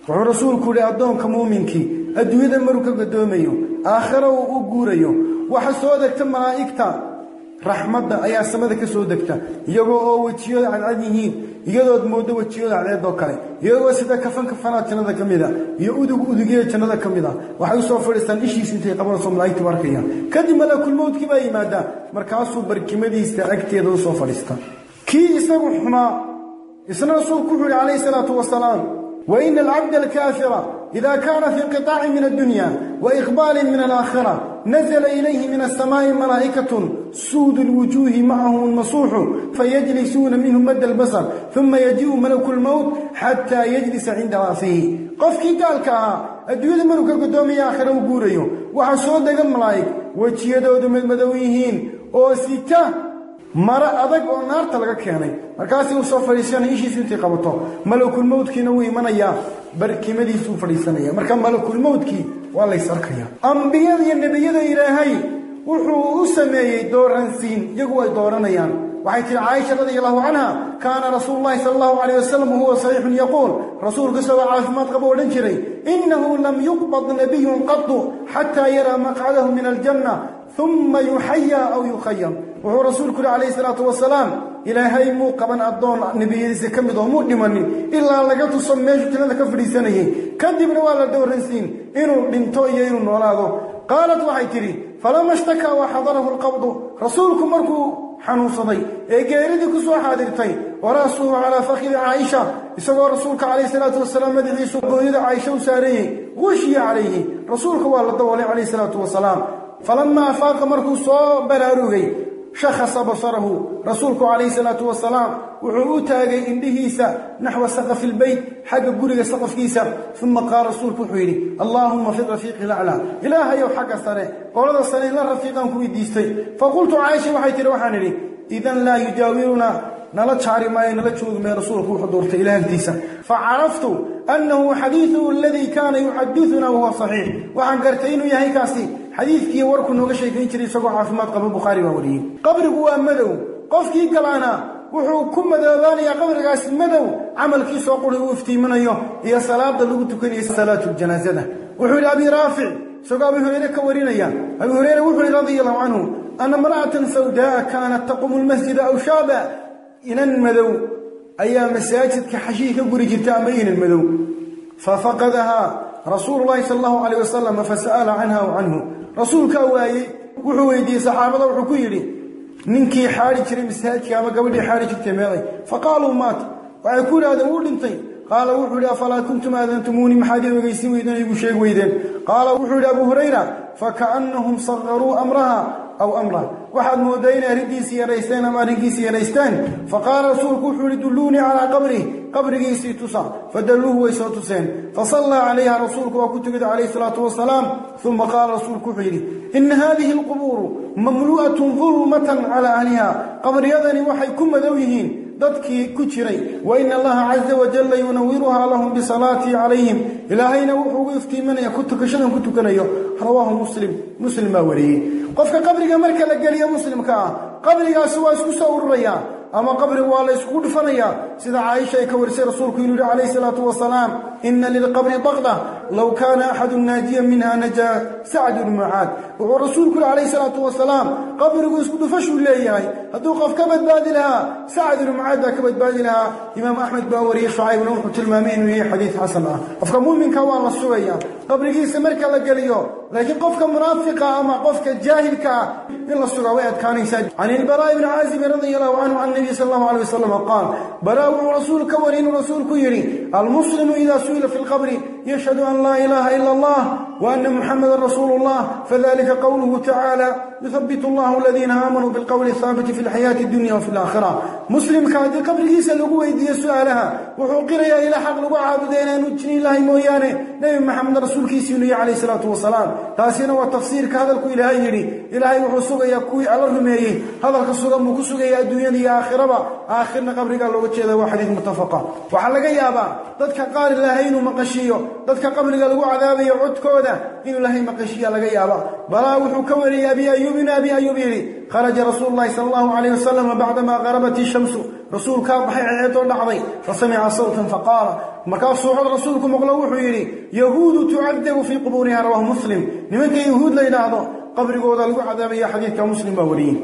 wuxuu rasuulku yihi addoonka muuminkii adduunyada maruu ka gadoomayo aakhira raxmadda ayaa samada ka soo degta iyagoo oo wejiyooda cadcad yihiin iyadood mooddo wejiyooda cadceedoo kale iyagoo sida kafan kafanaa jannada ka mid a iyo udug udugyada jannada ka mid a waxay usoo fadhiistaan ishiis intay qabanayso malaa'igtu arkayaan kadib malakulmowdkii baa yimaadaa markaasuu barkimadiisa agteeda usoo fadhiista kii isagu xumaa isna rasuulku wuxuu yihi calayhi salaatu wasalaam وإن العبد الكافر إذا كان في انقطاع من الدنيا وإقبال من الآخرة. نزل إليه من السماء ملائكة سود الوجوه معهم المصوح فيجلسون منه مد البصر ثم يجيء ملك الموت حتى يجلس عند رأسه. قف قالك adduunyada أدوية ملك القدوم يا آخر waxaa وحسود دقم ملائك. wejiyadoodu madmadow مدويهين. أو ستة mare adag oo naarta laga keenay. Markaasii uu soo fadhiisanaya ishiisu intay qabato. Malakulmowdkiina wuu imanayaa barkimadiisuu fadhiisanaya marka malakulmowdkii waa lays arkaya. Ambiyada iyo nebiyada ilaahay wuxuu u sameeyey dooransiin iyagu ay dooranayaan. Waxay tihi caaisha radia allahu canha kaana rasuulu llahi sala allahu calayh wasalam huwa saxiixun yaquul. Rasuulku isagoo caafimaad qaba odhan jiray innahu lam yuqbad nabiyun qatu xataa yaraa maqcadahu min aljanna uma yuxayaa aw yukhayam وهو رسول رسولك عليه الصلاة والسلام. إلى هاي مو قبنا الضوء نبيه إذا كم ضوء مو دمني إلا لقته صميش كنا كفري سنه كان دي بنوال الدور رنسين. إنو لنتوي إنو نولاده قالت وحي تري. فلما اشتكى وحضره القبض رسولك مركو حنو صدي. إيه جاريدي كسوا حاضرتين ورأسه على فخذ عائشة. يسوى رسولك عليه الصلاة والسلام مدى ذي سبوه عائشة وساري وشي عليه؟ رسولك والدولي عليه الصلاة والسلام. فلما فاق مركو صوب براروهي شخص بصره رسولك عليه الصلاة والسلام. وعوته إندهيسا نحو سقف البيت حق قرية سقف كيسا ثم قال رسولك حويني اللهم في الرفيق الأعلى. إله يو حق صريح قول هذا صريح للرفيق أنكم يديستي فقلت عائشة وحيت روحاني لي إذن لا يجاورنا نلا تشعر ما ينلا تشوذ ما رسولك حضورت إله انتيسا. فعرفت أنه حديثه الذي كان يحدثنا وهو صحيح. وعن قرتين يهيكاسي. حديث كي وركن وقشي كن تري سقو عاصمات قبل البخاري وولي. قبر هو مدو. قف كي قبعنا وحو كم مدوان يا قبر قاس مدو. عمل كي سوق له وفتي من يو هي صلاة اللي قلت كن هي صلاة الجنازة. وحو الأبي رافع. سقو أبي هريرة كورينا يا أبي هريرة وحو رضي الله عنه. أن امرأة سوداء كانت تقوم المسجد أو شابا إن المدو. أي مساجد كحشيك بوري جرتا مين المدو. ففقدها رسول الله صلى الله عليه وسلم فسأل عنها وعنه. رسولك واي وحو ويدي صحابته وحو كيري نينكي حارج ري مسالك اما قبل حارج التماغي فقالوا مات ويكون هذا مول انتي قال وحو لا فلا كنتم اذنتموني محادي ويسي ويدن يقول شيخ ويدن قال وحو لابو هريرة فكأنهم صغروا امرها أو أمره. واحد مودين أريدي سيريستان أم أريدي سيريستان فقال رسول كحول دلوني على قبره قبره تسع فدلوه ويساتوسين فصلى عليها رسول وكتبت عليه الصلاة والسلام. ثم قال رسول كحولي إن هذه القبور مملوءة ظلمة على أهلها. قبر يذني وحي كم ذويهين dadkii ku jiray. Wa ina allaha caza wajalla yunawiruhaa lahum bisalaatii calayhim ilaahayna wuxuu ugu iftiiminaya ku tukashadan ku tukanayo. Rawaahu muslim. Muslim baa wariyey. Qofka qabriga marka la geliyo muslimka ah qabrigaasi waa isku soo ururayaa ama qabriga waa la iskugu dhufanayaa. Sida caaisha ay ka warisay rasuulku inuu yihi calayhi salaatu wasalaam إن للقبر بغضة. لو كان أحد ناجيا منها نجا سعد المعاد ورسولك عليه الصلاة والسلام. قبر يسكت فشو الله هدو قف كبد بادلها سعد المعاد كبد بادلها إمام أحمد باوري شعيب نوح تلمامين وهي حديث حسن. أفكا مؤمن كوان السوية قبر يسكت مركا لقليو لكن قفك مرافقة. أما قفك كا. إلا السقاوات كان يساج عن البراء بن عازم رضي الله عنه عن النبي صلى الله عليه وسلم قال. براء رسولك ورين رسولك يري المسلم إذا الرسول في القبر يشهد أن لا إله إلا الله وأن محمد رسول الله فذلك قوله تعالى يثبت الله الذين آمنوا بالقول الثابت في الحياة الدنيا وفي الآخرة. مسلم كادي قبل جيسا لقوة يدي سؤالها وحقر يا إلى حق لقوة عابدين أن نجني الله مهيانه نبي محمد رسول كيسي عليه الصلاة والسلام. تاسينا وتفسير كهذا الكوي لها يري. إلهي وحسوك يا كوي على الرمي هذا الكسوك مكسوك يا الدنيا يا آخرة آخرنا قبل قال لقوة هذا وحديث متفقة. وحلق يا أبا ذاتك قال الله هينو مقشيو. ذاتك قبل قال لقوة عذابي يعودكو ذا مقشيا إن الله قشيا لقى يابا بلا وحو كوري أبي أيوب أبي أيوب خرج رسول الله صلى الله عليه وسلم بعدما غربت الشمس. رسول كان بحي عيته لحظي فسمع صوتا فقال مركاس رسولكم رسولك وحو يري. يهود تعذب في قبورها رواه مسلم. لمن كان يهود لا ينعضوا قبر قوضا لقوا عذاب يا حديث كمسلم بورين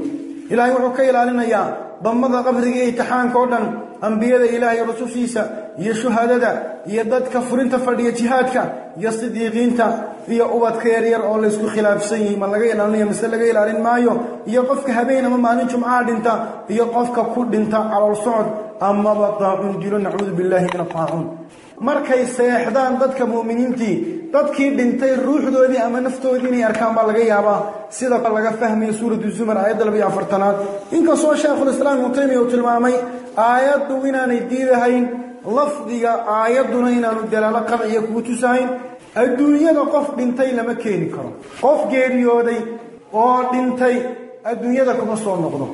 إلهي وحو كيلا لنا يا. ضمض قبرك إيه تحان كوردا ambiyada ilaahay rasuulkiisa iyo shuhadada iyo dadka furinta fadhiya jihaadka iyo sidiiqiinta iyo ubadka yaryar oo laysku khilaafsan yihi ma laga ilaalinayo mise laga ilaalin maayo iyo qofka habeen ama maalin jumcaha dhinta iyo qofka ku dhinta calool socod amaba daacuun dilo nacuudu billahi min adaacuun markay seexdaan dadka mu'miniintii dadkii dhintay ruuxdoodii ama naftoodii inay arkaan baa laga yaabaa sida laga fahmayo suuratu zumar aayadda labayo afartanaad inkastoo shaekhulislaam ibnu taymiya uu tilmaamay aayaddu inaanay diidahayn lafdiga aayadduna inaanu dalaalo qadciya kugu tusahayn adduunyada qof dhintay lama keeni karo. Qof geeriyooday oo dhintay adduunyada kuma soo noqdo.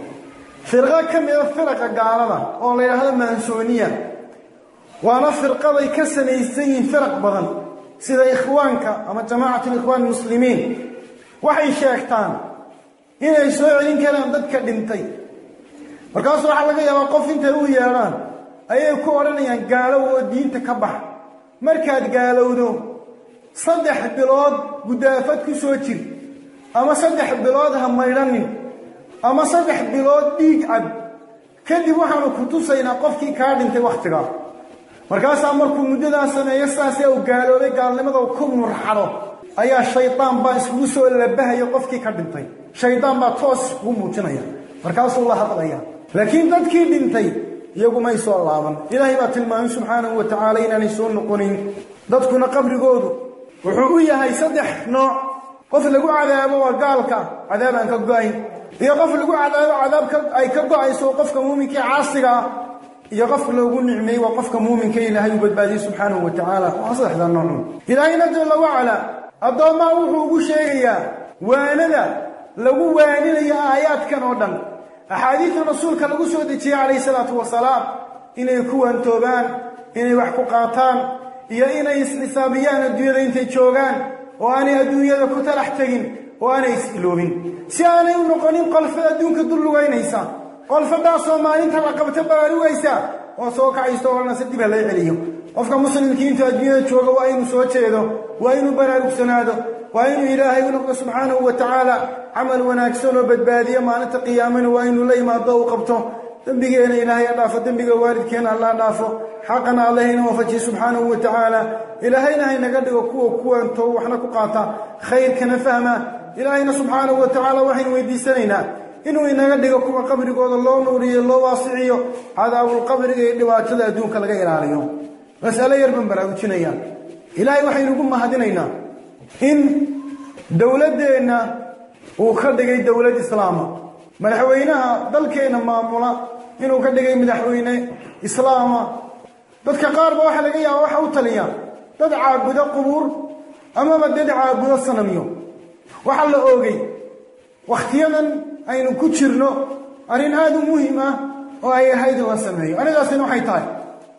Firqo ka mida firaqa gaalada oo la yidhaahdo mansooniya waana firqaday ka samaysan yihiin firaq badan sida ikhwaanka ama jamaacatu likhwaan muslimiin. Waxay sheegtaan inay soo celin karaan dadka dhintay. Markaasu waxaa laga yaabaa qof intay u yeedhaan ayay ku odhanayaan gaalow oo diinta ka bax. Markaad gaalowdo saddex bilood gudaafad ku soo jir ama saddex bilood ha maydhanin ama saddex bilood dhiig cad. Kadib waxaanu ku tusaynaa qofkii kaa dhintay wakhtigaa markaasaa markuu muddadaa sameeyo saasee uu gaaloobay gaalnimada u ku murxado ayaa shaydaan baa iskugu soo labahaya qofkii ka dhintay. Shaydaan baa toos iskugu muujinaya markaasuu la hadlaya laakiin dadkii dhintay iyagu may soo laaban. Ilaahay baa tilmaamay subxaanahu wa tacaala inaanay soo noqonin. Dadkuna qabrigoodu wuxuu u yahay saddex nooc. Qof lagu cadaabo waa gaalka cadaab aan ka go'ayn iyo qof lagu cadaabo cadaab ay ka go'ayso qofka muuminka ee caasiga ah iyo qofka loogu nicmeeyey waa qofka muuminka ilaahay uu badbaadiyey subxaanahu wa tacaala. Waa saddexdaa noocun ilaahayna jalla wacala addoommaha wuxuu ugu sheegayaa waanada lagu waaninayo aayaadkan oo dhan. Axaadiidta rasuulka lagu soo dejiyey calayhi salaatu wasalaam inay ku waantoobaan inay wax ku qaataan iyo inay isxisaabiyaan adduunyada intay joogaan oo aanay adduunyada ku talax tegin oo aanay is-iloobin. Si aanay u noqonin qolfad adduunka dul lugaynaysa qolfadaasoo maalinta la baraarugaysa oo soo kacaysa oo dhanna si diba lay celiyo. Qofka muslimkii intuu adduunyada jooga waa inuu soo jeedo waa inuu baraarugsanaado waa inuu ilaahay u noqdo subxaanahu wa tacaala camal wanaagsan oo badbaadiya maalinta qiyaamana waa inuu la yimaado u qabto dembigeena ilaahay ha dhaafo dembiga waalidkeena alla ha dhaafo. Xaqana allahayna waafajiye subxaanahu wa tacaala ilaahayna haynaga dhigo kuwa kuwanto waxna ku qaata. Khayrkana fahma. Ilaahayna subxaanahu wa tacaala waxaynu weydiisanaynaa. Inuu inaga dhigo kuwa qabrigooda loo nuuriyo loo waasiciyo cadaabulqabriga iyo dhibaatada adduunka laga ilaaliyo. Mas'alo yar baan baraarujinaya. Ilaahay waxaynu ugu mahadinaynaa. In dowladdeenna uu ka dhigay dowlad islaama madaxweynaha dalkeenna maamula inuu ka dhigay madaxweyne islaama. Dadka qaarba waxaa laga yaaba waxa u taliya dad caabudo qubuur amaba dad caabudo sanamyo. Waxaa la oogay wakhtiyadan aynu ku jirno arrin aada u muhiim ah oo ay ahayd in la sameeyo. Arrintaasina waxay tahay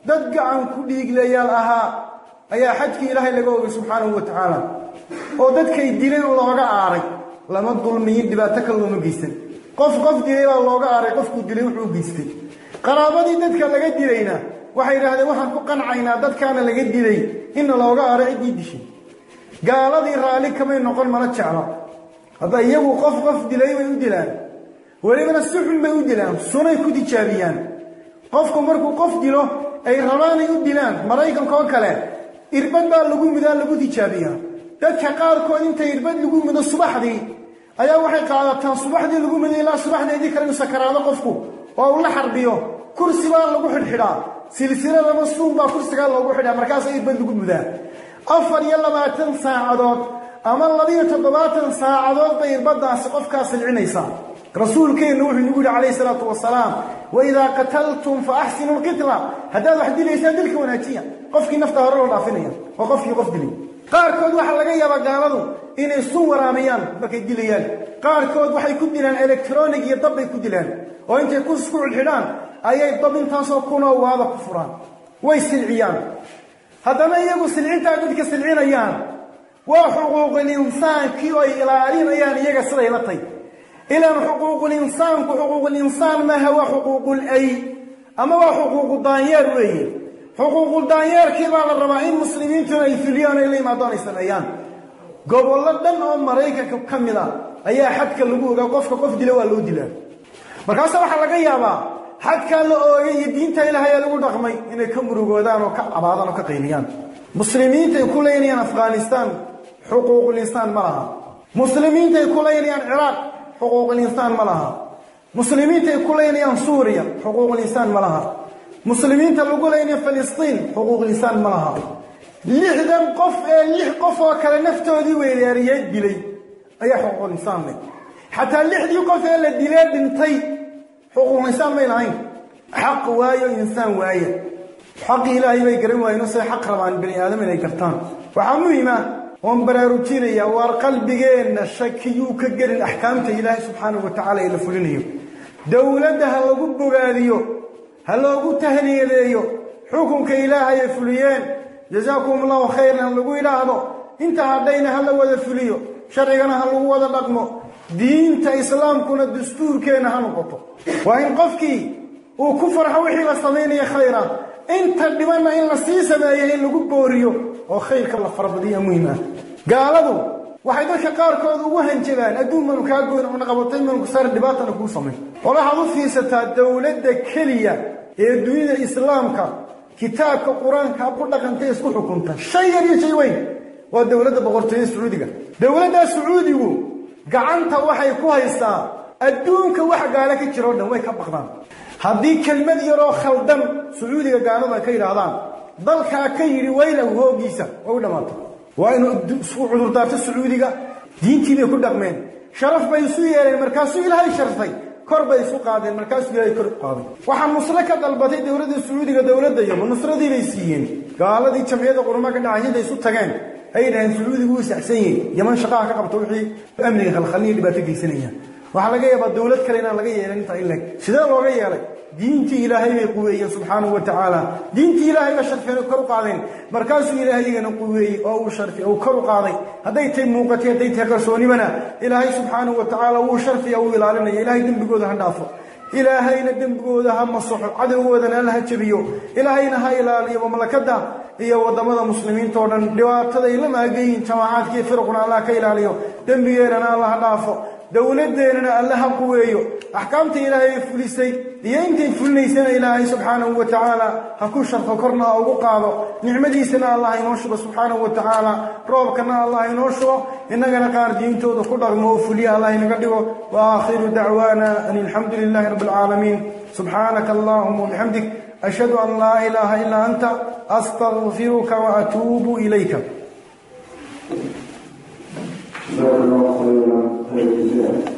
dad gacan ku dhiiglayaal ahaa ayaa xajkii ilaahay laga ogay subxaanahu wa tacaala oo dadkay dileen looga aaray lama dulmiyin dhibaato kale looma geysan qof qof dilay baa looga aaray qofkuu dilay wuxuu geystay. Qaraabadii dadka laga dilayna waxay yidhahdeen waxaan ku qancaynaa dadkaana laga dilay inna looga aaray ciddii dishay. Gaaladii raalli kamay noqon mana jecla hadda iyagu qof qof dilay bay u dilaan. Welibana si xun bay u dilaan sunay ku tijaabiyaan. Qofku markuu qof dilo ay rabaanay u dilaan maraykanka oo kale irbad baa lagu midaa lagu tijaabiyaa. Dadka qaarkood inta irbad lagu mido subaxdii ayaa waxay qaadataan subaxdii lagu mido ilaa subaxdeedii kale inu sakaraado qofku. Oo uu la xarbiyo. Kursi baa lagu xidhxidhaa. Silsilad ama suun baa kursigaa loogu xidhaa. Markaasa irbad lagu mudaa. Afar iyo labaatan saacadood ama labiyo toddobaatan saacadood bay irbadaasi qofkaa silcinaysaa rasuulkeennu wuxuu nagu yihi calayhi salaatu wasalaam waidaa qataltum fa axsinu lqitla haddaad wax dilaysaan dilka wanaajiya. Qofkii nafta hore loo dhaafinaya. Oo qofkii qof dilay qaarkood waxaa laga yaabaa gaaladu inay sun waraamiyaan markay dilayaan. Qaarkood waxay ku dilaan electronic iyo dab bay ku dilaan. Oo intay ku isku xidhxidhaan ayay dab intaasoo kunoo waada ku furaan. Way silciyaan. Haddana iyagu silcintaa dadka silcinayaan. Waa xuquuqul insaankii oo ay ilaalinayaan iyaga siday la tay ilaan xuquuqul insaanku xuquuqul insaan maaha waa xuquuqul ay ama waa xuquuqu daanyeer weeye xuquuqu daanyeerkii baa la rabaa in muslimiintuna ay fuliyaan ay la yimaadaan ay sameeyaan. Gobollo dhan oo maraykanka ka mid a ayaa xadka lagu ogaa qofka qof dila waa loo dilaa. Markaase waxaa laga yaabaa xadkaa la oogay iyo diinta ilaahay lagu dhaqmay inay ka murugoodaan oo ka cabaadaan oo ka qayliyaan. Muslimiintay ku leynayaan afghanistaan xuquuqulinsaan ma laha. Muslimiintay ku leynayaan ciraaq xuquuqulinsaan ma laha. Muslimiintay ku leynayaan suuriya xuquuqulinsaan ma laha مسلمين تلقوا لين فلسطين حقوق الإنسان ما لها ليه دم قف ليه قف وكل نفته دي ويرياري بلي. أي حقوق الإنسان لك حتى ليه دي قف إيه، إلا دلال بنتي. حقوق الإنسان ما العين حق واي إنسان واي حق إلهي ما يقرم وايا نصي حق ربع بني آدم إلي كرتان. وعمي ما هم براروتين يا وار قلبين الشكيو كجر الأحكام تي إلهي سبحانه وتعالى إلى فلنيو دولتها وقبوا غاليو ha loogu tahniyadeeyo. Xukunka ilaahay ay fuliyeen. Jazaakum allahu khayran ha lagu idhaahdo. Inta hadhayna ha la wada fuliyo sharcigana ha lagu wada dhaqmo. Diinta islaamkuna dastuurkeenna ha noqoto. Waa in qofkii uu ku farxo wixii la samaynaya khayra inta dhibanna in la sii sameeyo in lagu booriyo oo khayrka la farabadiya muhiim ah gaaladu waxay dadka qaarkood ugu hanjabaan adduun manu kaa goyn cunaqabatay manku saar dhibaatana kuu samayn oo waxaad u fiirsataa dowladda keliya ee dunida islaamka kitaabka qur'aanka ku dhaqantay isku xukunta. Shay yar iyo shay weyn waa dowladda boqortooyada sacuudiga. Dowladda sacuudigu gacanta waxay ku haysaa adduunka wax gaalo ka jiro o dhan way ka baqdaan. Haddii kelmad yaroo khaldan sacuudiga gaaladu ay ka yidhaahdaan dalkaa ka yidhi waylahu hoogiisa way u dhammaatay waa inuu cudurdaarto sacuudiga. Diintii bay ku dhaqmeen. Sharaf bay isu yeeleen markaasuu ilaahay sharfay. Kor bay isu qaadeen markaasuu ilaahay kor qaaday waxaa nusro ka dalbatay dowladda sacuudiga dowladda yabo nusradii bay siiyeen. Gaaladii jamciyadda qurma ka dhacaysada isu tageen. Ay yidhaheen sacuudigu wuu saxsan yahay. Yaman shaqaha ka qabto wixii amniga khalkhalniya dhibaato geysanaya waxaa laga yaabaa dowlad kale inaan laga yeelin intaa in sidee looga yeelay diintii ilaahay bay quweeyeen subxaanahu wa tacaala diintii ilaahay ba sharfeen kor u qaadeen. Markaasuu ilaahay iyagana quweeyey oo uu sharfi uu kor u qaaday. Hadday tahay muuqatay hadday tahay qarsoonibana ilaahay subxaanahu wa tacaala wuu sharfiya wuu ilaalinaya. Ilaahay dembigooda ha dhaafo. Ilaahayna dembigooda ha masaxo. Cadowgoodana alla ha jabiyo ilaahayna ha ilaaliyo mamlakada iyo waddamada muslimiinta oo dhan. Dhibaatada ay la maagayiin jamaacaadkii firquna allah ka ilaaliyo. Dembigeenana alla ha dhaafo. Dowladeennana alle ha quweeyo axkaamta ilaahay ay fulisay iyo intay fulinaysana ilaahay subxaanahu wa tacaala ha ku sharfo korna ha ugu qaado. Nicmadiisana allah inoo shugo subxaanahu wa tacaala roobkana allah inoo shubo innagana qaar diintooda ku dhaqmo oo fuliya allah inaga dhigo. Wa aakhiru dacwaana an alxamdu lilahi rabbi alcaalamiin subxaanaka allaahuma wabixamdik ashhadu an laa ilaaha ilaa anta. Astaqfiruka wa atuubu ilayka. Thank you.